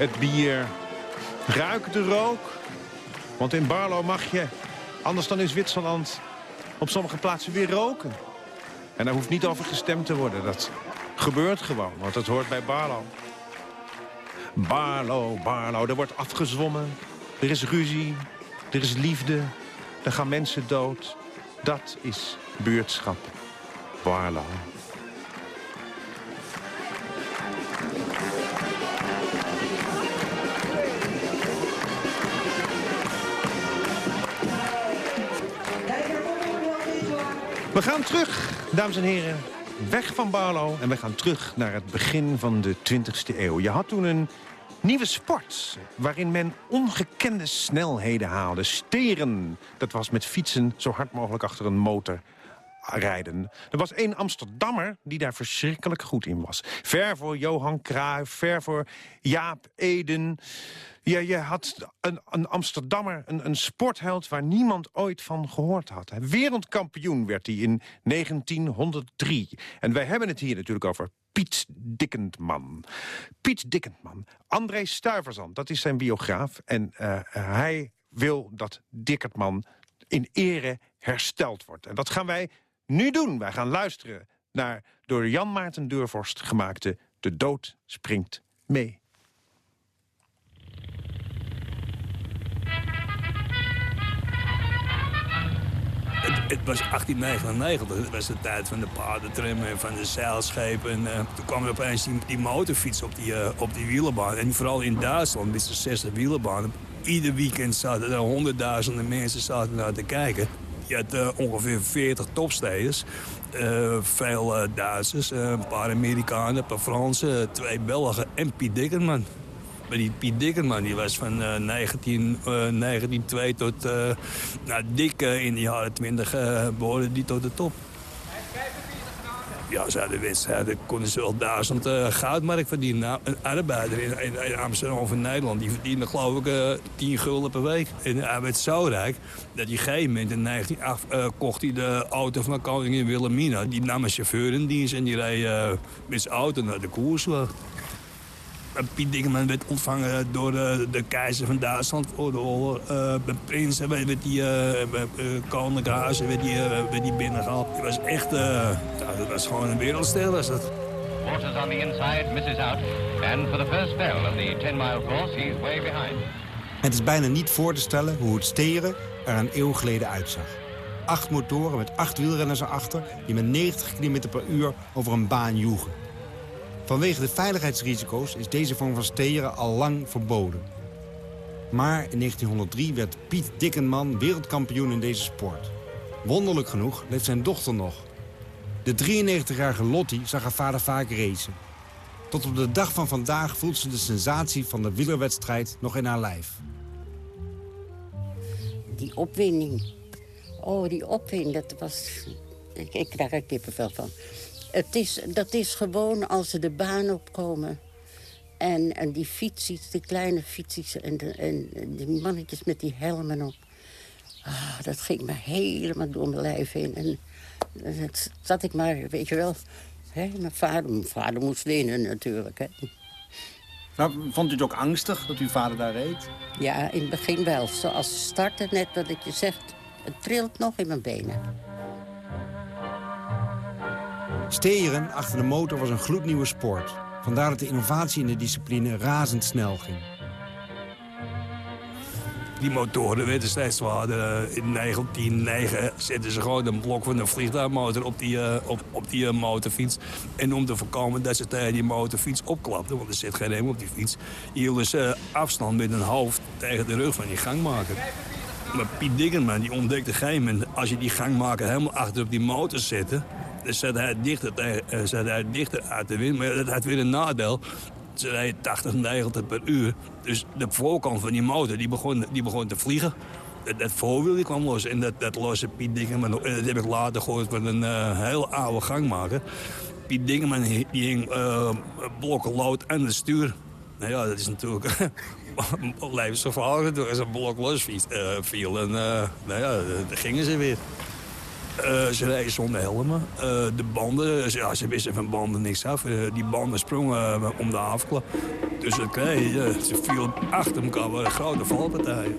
Het bier. Ruik de rook. Want in Barlo mag je, anders dan in Zwitserland, op sommige plaatsen weer roken. En daar hoeft niet over gestemd te worden. Dat gebeurt gewoon, want dat hoort bij Barlo. Barlo, Barlo, er wordt afgezwommen. Er is ruzie, er is liefde, er gaan mensen dood. Dat is buurtschap Barlo. We gaan terug, dames en heren, weg van Barlo... en we gaan terug naar het begin van de 20e eeuw. Je had toen een nieuwe sport waarin men ongekende snelheden haalde. Steren, dat was met fietsen zo hard mogelijk achter een motor rijden. Er was één Amsterdammer die daar verschrikkelijk goed in was. Ver voor Johan Cruijff, ver voor Jaap Eden... Ja, je had een, een Amsterdammer, een, een sportheld waar niemand ooit van gehoord had. Wereldkampioen werd hij in 1903. En wij hebben het hier natuurlijk over Piet Dikkentman. Piet Dikkentman. André Stuyversand, dat is zijn biograaf. En uh, hij wil dat Dikkentman in ere hersteld wordt. En dat gaan wij nu doen. Wij gaan luisteren naar door Jan Maarten Deurvorst gemaakte De Dood Springt Mee. Het, was 1899, dat was de tijd van de paardentram en van de zeilschepen. En, uh, toen kwam er opeens die, die motorfiets op die, uh, op die wielenbaan. En vooral in Duitsland, is de 60 wielenbaan. Ieder weekend zaten er honderdduizenden mensen zaten naar te kijken. Je had uh, ongeveer 40 topsteders. veel Duitsers, een paar Amerikanen, een paar Fransen, twee Belgen en Piet Dikkerman. Maar die Piet Dikkerman die was van uh, 19, uh, 1902 tot nou, dik in de jaren 20 behoorde die tot de top. Ja, ze hadden wedstrijden, konden ze wel duizend goudmark verdienen. Nou, een arbeider in, Amsterdam of in Nederland, die verdiende geloof ik 10 gulden per week. En hij werd zo rijk dat hij gegeven moment in 1908 kocht hij de auto van koningin Wilhelmina. Die nam een chauffeur in dienst en die reed met zijn auto naar de koerswacht. Piet Dikkerman werd ontvangen door de, de keizer van Duitsland voor de oorlog. Uh, prins werd die uh, koninklijke huizen werd die, uh, werd die binnengehaald. Het was echt, ja, dat was gewoon een wereldster was dat. Waters on the inside, misses out. And for the first bell of the 10-mile course, he's way behind. Het is bijna niet voor te stellen hoe het steren er een eeuw geleden uitzag. acht motoren met acht wielrenners erachter... die met 90 km per uur over een baan joegen. Vanwege de veiligheidsrisico's is deze vorm van steren al lang verboden. Maar in 1903 werd Piet Dickenman wereldkampioen in deze sport. Wonderlijk genoeg leeft zijn dochter nog. De 93-jarige Lottie zag haar vader vaak racen. Tot op de dag van vandaag voelt ze de sensatie van de wielerwedstrijd nog in haar lijf. Die opwinding. Oh, die opwinding, dat was... Ik, ik krijg er kippenvel van. Het is, dat is gewoon als ze de baan opkomen... En, en die fietsjes, die kleine fietsjes en, de, en die mannetjes met die helmen op. Ah, dat ging me helemaal door mijn lijf heen. En dat zat ik maar, weet je wel... Hè, mijn, vader, mijn vader moest lenen natuurlijk. Hè. Maar vond u het ook angstig dat uw vader daar reed? Ja, in het begin wel. Zoals starten, net wat ik je zegt, het trilt nog in mijn benen. Steren achter de motor was een gloednieuwe sport. Vandaar dat de innovatie in de discipline razendsnel ging. Die motoren werden steeds zwaarder. In 1909 zetten ze gewoon een blok van een vliegtuigmotor op die, uh, op, op die uh, motorfiets. En om te voorkomen dat ze tegen die motorfiets opklapten, want er zit geen rem op die fiets, hielden ze afstand met een hoofd tegen de rug van die gangmaker. Maar Piet Dickerman die ontdekte op een gegeven als je die gangmaker helemaal achter op die motor zette, zet hij dichter, uh, zet hij dichter uit de wind. Maar dat had weer een nadeel ze rijden 80, 90 per uur. Dus de voorkant van die motor die begon, die begon te vliegen. Dat, voorwiel kwam los. En dat, dat losse Piet Dingeman, dat heb ik later gehoord van een uh, heel oude gangmaker. Piet Dingeman die hing uh, blokken lood aan het stuur. Nou ja, dat is natuurlijk [laughs] levensgevaarlijk. Als een blok los uh, viel. En nou ja, gingen ze weer. Uh, ze reden zonder helmen. Uh, de banden, ja, ze wisten van banden niks af. Uh, die banden sprongen om de afklap. Dus dat kreeg je. Ze vielen achter elkaar bij grote valpartijen.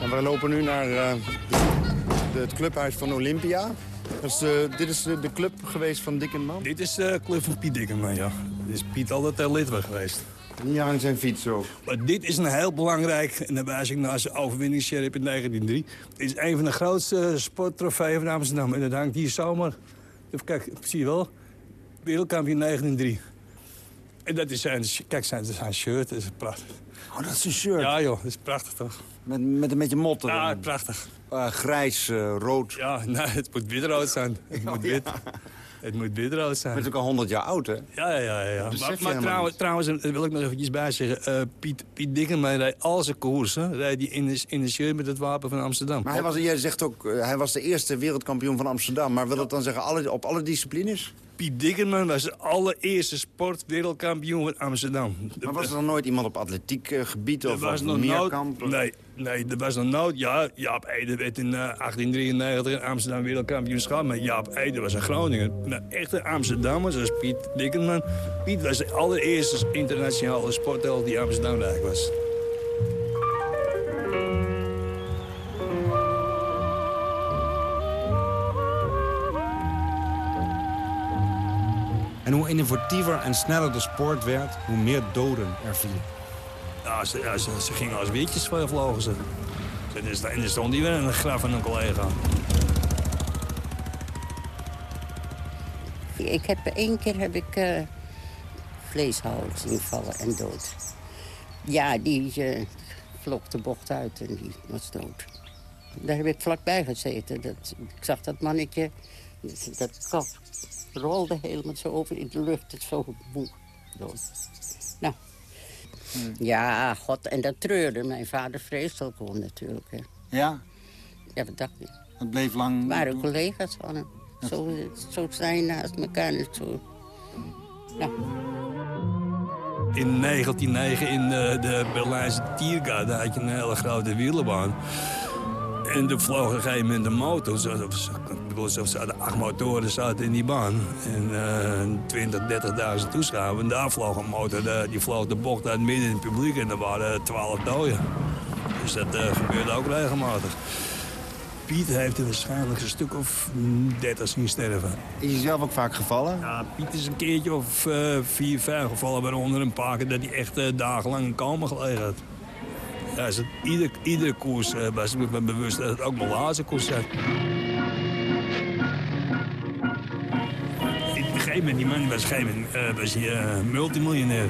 En we lopen nu naar het clubhuis van Olympia. Dus, uh, dit is de, de, club geweest van Dickenman? Dit is de club van Piet Dickenman, ja. Dit is Piet altijd lid geweest. Niet aan zijn fiets ook. Maar dit is een heel belangrijk, en dan wijs ik naar zijn overwinningssheriff in 1903. Dit is een van de grootste sporttrofeeën van Amsterdam. En dat hangt hier zomaar, kijk, zie je wel, wereldkampioen 1903. En dat is zijn, kijk, zijn, zijn shirt, is prachtig. Oh, dat is een shirt? Ja joh, dat is prachtig toch? Met, met een beetje motten? Ja, prachtig. Uh, grijs, uh, rood. Ja, nee, het moet wit-rood zijn. Het moet wit. Het moet wit-rood zijn. Het is ook al 100 jaar oud, hè? Ja, ja, ja. ja. Maar, maar trouwens, trouwens, daar wil ik nog eventjes bij zeggen. Uh, Piet, Piet Dickerman reed al zijn koersen reed die in de, in de shirt met het wapen van Amsterdam. Maar hij was, jij zegt ook, hij was de eerste wereldkampioen van Amsterdam. Maar wil dat dan zeggen alle, op alle disciplines? Piet Dickerman was de allereerste sportwereldkampioen van Amsterdam. Maar was er dan nooit iemand op atletiek uh, gebied of, of meerkamp? Nood, nee, nee, er was nog nooit. Ja, Jaap Ede werd in uh, 1893 in Amsterdam wereldkampioenschap. Maar Jaap Ede was een Groningen. Maar echte Amsterdammers, zoals Piet Dickerman. Piet was de allereerste internationale sportheld die Amsterdam was. En hoe innovatiever en sneller de sport werd, hoe meer doden er vielen. Ja, ze, ja, ze, ze gingen als weetjes vlogen ze. En er stond die weer in een graf van een collega. Ik heb één keer heb ik uh, vleeshouders zien vallen en dood. Ja, die uh, de bocht uit en die was dood. Daar heb ik vlakbij gezeten. Dat, ik zag dat mannetje, dat, dat kop rolde helemaal zo over in de lucht. Het zo boe, dood. Nou, hmm. ja, god, en dat treurde. Mijn vader vreesde ook gewoon natuurlijk. Hè. Ja? Ja, wat dacht je? Het bleef lang... Het waren collega's van hem. Zo, zo je naast elkaar en zo. Nou. In 1909 in de, de Berlijnse Tiergarten had je een hele grote wielerbaan. En er vloog een gegeven moment een motor. Zo, zaten acht motoren zaten in die baan. En uh, 20, 30.000 toeschouwers. En daar vloog een motor, de, die vloog de bocht uit midden in het publiek. En er waren 12 doden. Dus dat uh, gebeurde ook regelmatig. Piet heeft er waarschijnlijk een stuk of 30 zien sterven. Is hij zelf ook vaak gevallen? Ja, Piet is een keertje of uh, vier, vijf gevallen, waaronder een paar keer dat hij echt uh, dagenlang in coma gelegen had. Ja, is het, ieder, iedere koers uh, was ik me bewust dat het ook mijn laatste koers was. Een gegeven die man was, een moment, uh, was hij, uh, multimiljonair.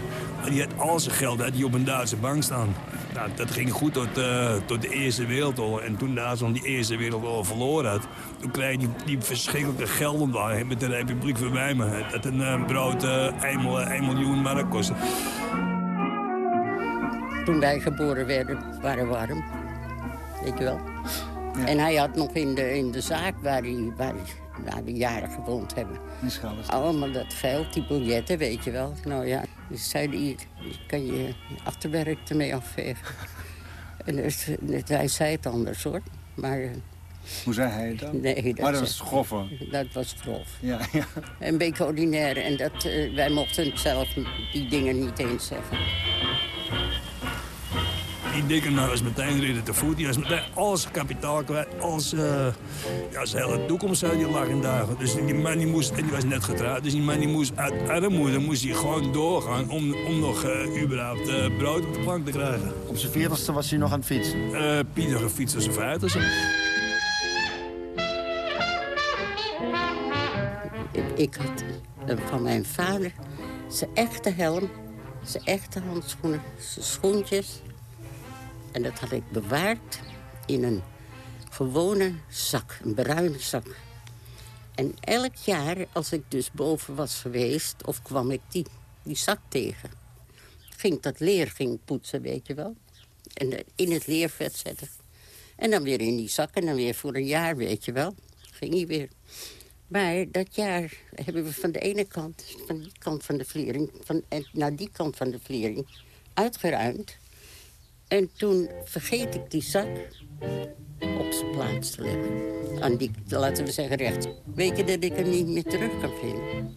Die had al zijn geld had hij op een Duitse bank staan. Nou, dat ging goed tot, uh, tot de Eerste Wereldoorlog. En toen Duitsland die Eerste Wereldoorlog verloren had... toen kreeg je die, die verschrikkelijke gelden met de Republiek van Weimar. Dat een brood 1, 1 miljoen mark kostte. Toen wij geboren werden, waren warm. Weet je wel. Ja. En hij had nog in de, in de zaak waar hij, waar, we jaren gewoond hebben... Allemaal dat geld, die biljetten, weet je wel. Nou ja, dus zei hij, kan je achterwerk ermee afvegen. [laughs] en dus, hij zei het anders, hoor. Maar... Hoe zei hij het dan? Nee, dat, maar dat was grof, hoor. Dat was grof. Ja, ja. Een beetje ordinair. En dat, uh, wij mochten zelf die dingen niet eens zeggen. Die dikke man was meteen reden te voet. Die was meteen al zijn kapitaal kwijt. Als, uh, ja, zijn hele toekomst zou die lag in dagen. Dus die man die moest, en die was net getrouwd. Dus die man die moest uit armoede moest hij gewoon doorgaan om, om nog uh, überhaupt uh, brood op de plank te krijgen. Op zijn veertigste was hij nog aan het fietsen? Uh, Pieter gefietst als een vijftigste. Ik had van mijn vader zijn echte helm, zijn echte handschoenen, zijn schoentjes... En dat had ik bewaard in een gewone zak, een bruine zak. En elk jaar, als ik dus boven was geweest... of kwam ik die, die zak tegen... ging dat leer ging poetsen, weet je wel. En in het leervet zetten. En dan weer in die zak en dan weer voor een jaar, weet je wel. Ging hij weer. Maar dat jaar hebben we van de ene kant, van die kant van de vliering... Van, en naar die kant van de vliering uitgeruimd. En toen vergeet ik die zak op zijn plaats te leggen. Aan die, laten we zeggen, rechts. Weet je dat ik hem niet meer terug kan vinden?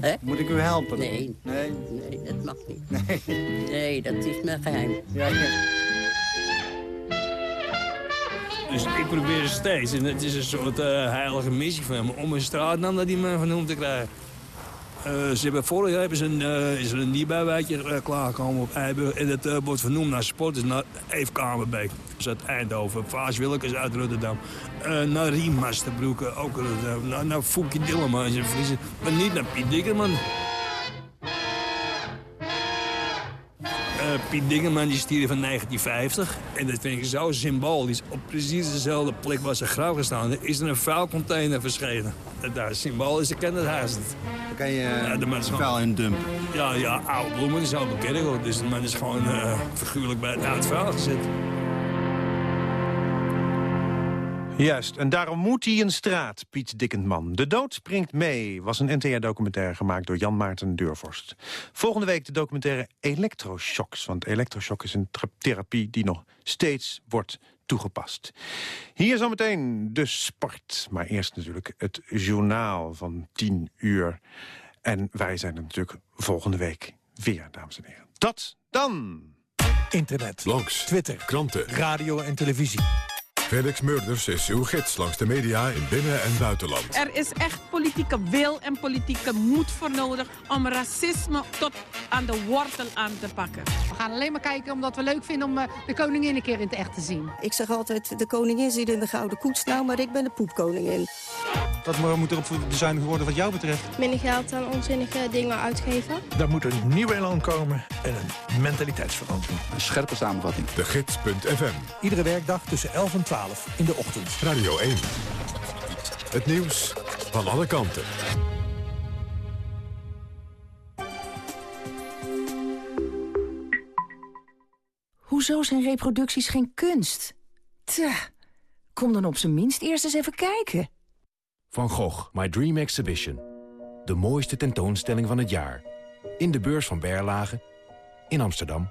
He? Moet ik u helpen? Nee. Nee? Nee, dat mag niet. Nee. Nee, dat is mijn geheim. Ja, ja. Dus ik probeer steeds, en het is een soort uh, heilige missie van me... om een straatnaam naar die man genoemd te krijgen. Uh, ze hebben vorig jaar hebben een, uh, is er een nieuwbouwwijkje uh, klaargekomen op Eiburg. En dat wordt vernoemd naar sporters, naar Eve Kamerbeek. Dus uit Eindhoven, Vaas Willekes uit Rotterdam. naar Riem Masterbroeken, ook Rotterdam. Naar, naar Fouki Dillema in zijn Friese. Maar niet naar Piet Dikkerman. Piet Dingerman die stierf van 1950. En dat vind ik zo symbolisch. Op precies dezelfde plek waar ze grauw gestaan is er een vuilcontainer verschenen. Daar symbolisch, ik ken het haast niet. Dan kan je ja, de man vuil in dumpen. Ja, ja, oude bloemen is al bekend. Dus de man is gewoon uh, figuurlijk bij het oud vuil gezet. Juist, en daarom moet hij een straat, Piet Dikkentman. De dood springt mee was een NTR-documentaire gemaakt door Jan Maarten Deurvorst. Volgende week de documentaire Electroshocks. Want elektroshock is een therapie die nog steeds wordt toegepast. Hier zometeen de sport. Maar eerst natuurlijk het journaal van 10 uur. En wij zijn er natuurlijk volgende week weer, dames en heren. Dat dan! Internet, blogs, Twitter, kranten, radio en televisie. Felix Murders is uw gids langs de media in binnen- en buitenland. Er is echt politieke wil en politieke moed voor nodig om racisme tot aan de wortel aan te pakken. We gaan alleen maar kijken omdat we leuk vinden om eh, de koningin een keer in het echt te zien. Ik zeg altijd, de koningin zit in de gouden koets nou, maar ik ben de poepkoningin. Wat moet er op bezuinigd worden wat jou betreft? Minder geld aan onzinnige dingen uitgeven. Daar moet een nieuw elan komen en een mentaliteitsverandering. Een scherpe samenvatting. De Gids.fm. Iedere werkdag tussen 11 en 12 in de ochtend. Radio 1. Het nieuws van alle kanten. Hoezo zijn reproducties geen kunst? Tja, kom dan op zijn minst eerst eens even kijken. Van Gogh, My Dream Exhibition. De mooiste tentoonstelling van het jaar. In de beurs van Berlage, in Amsterdam.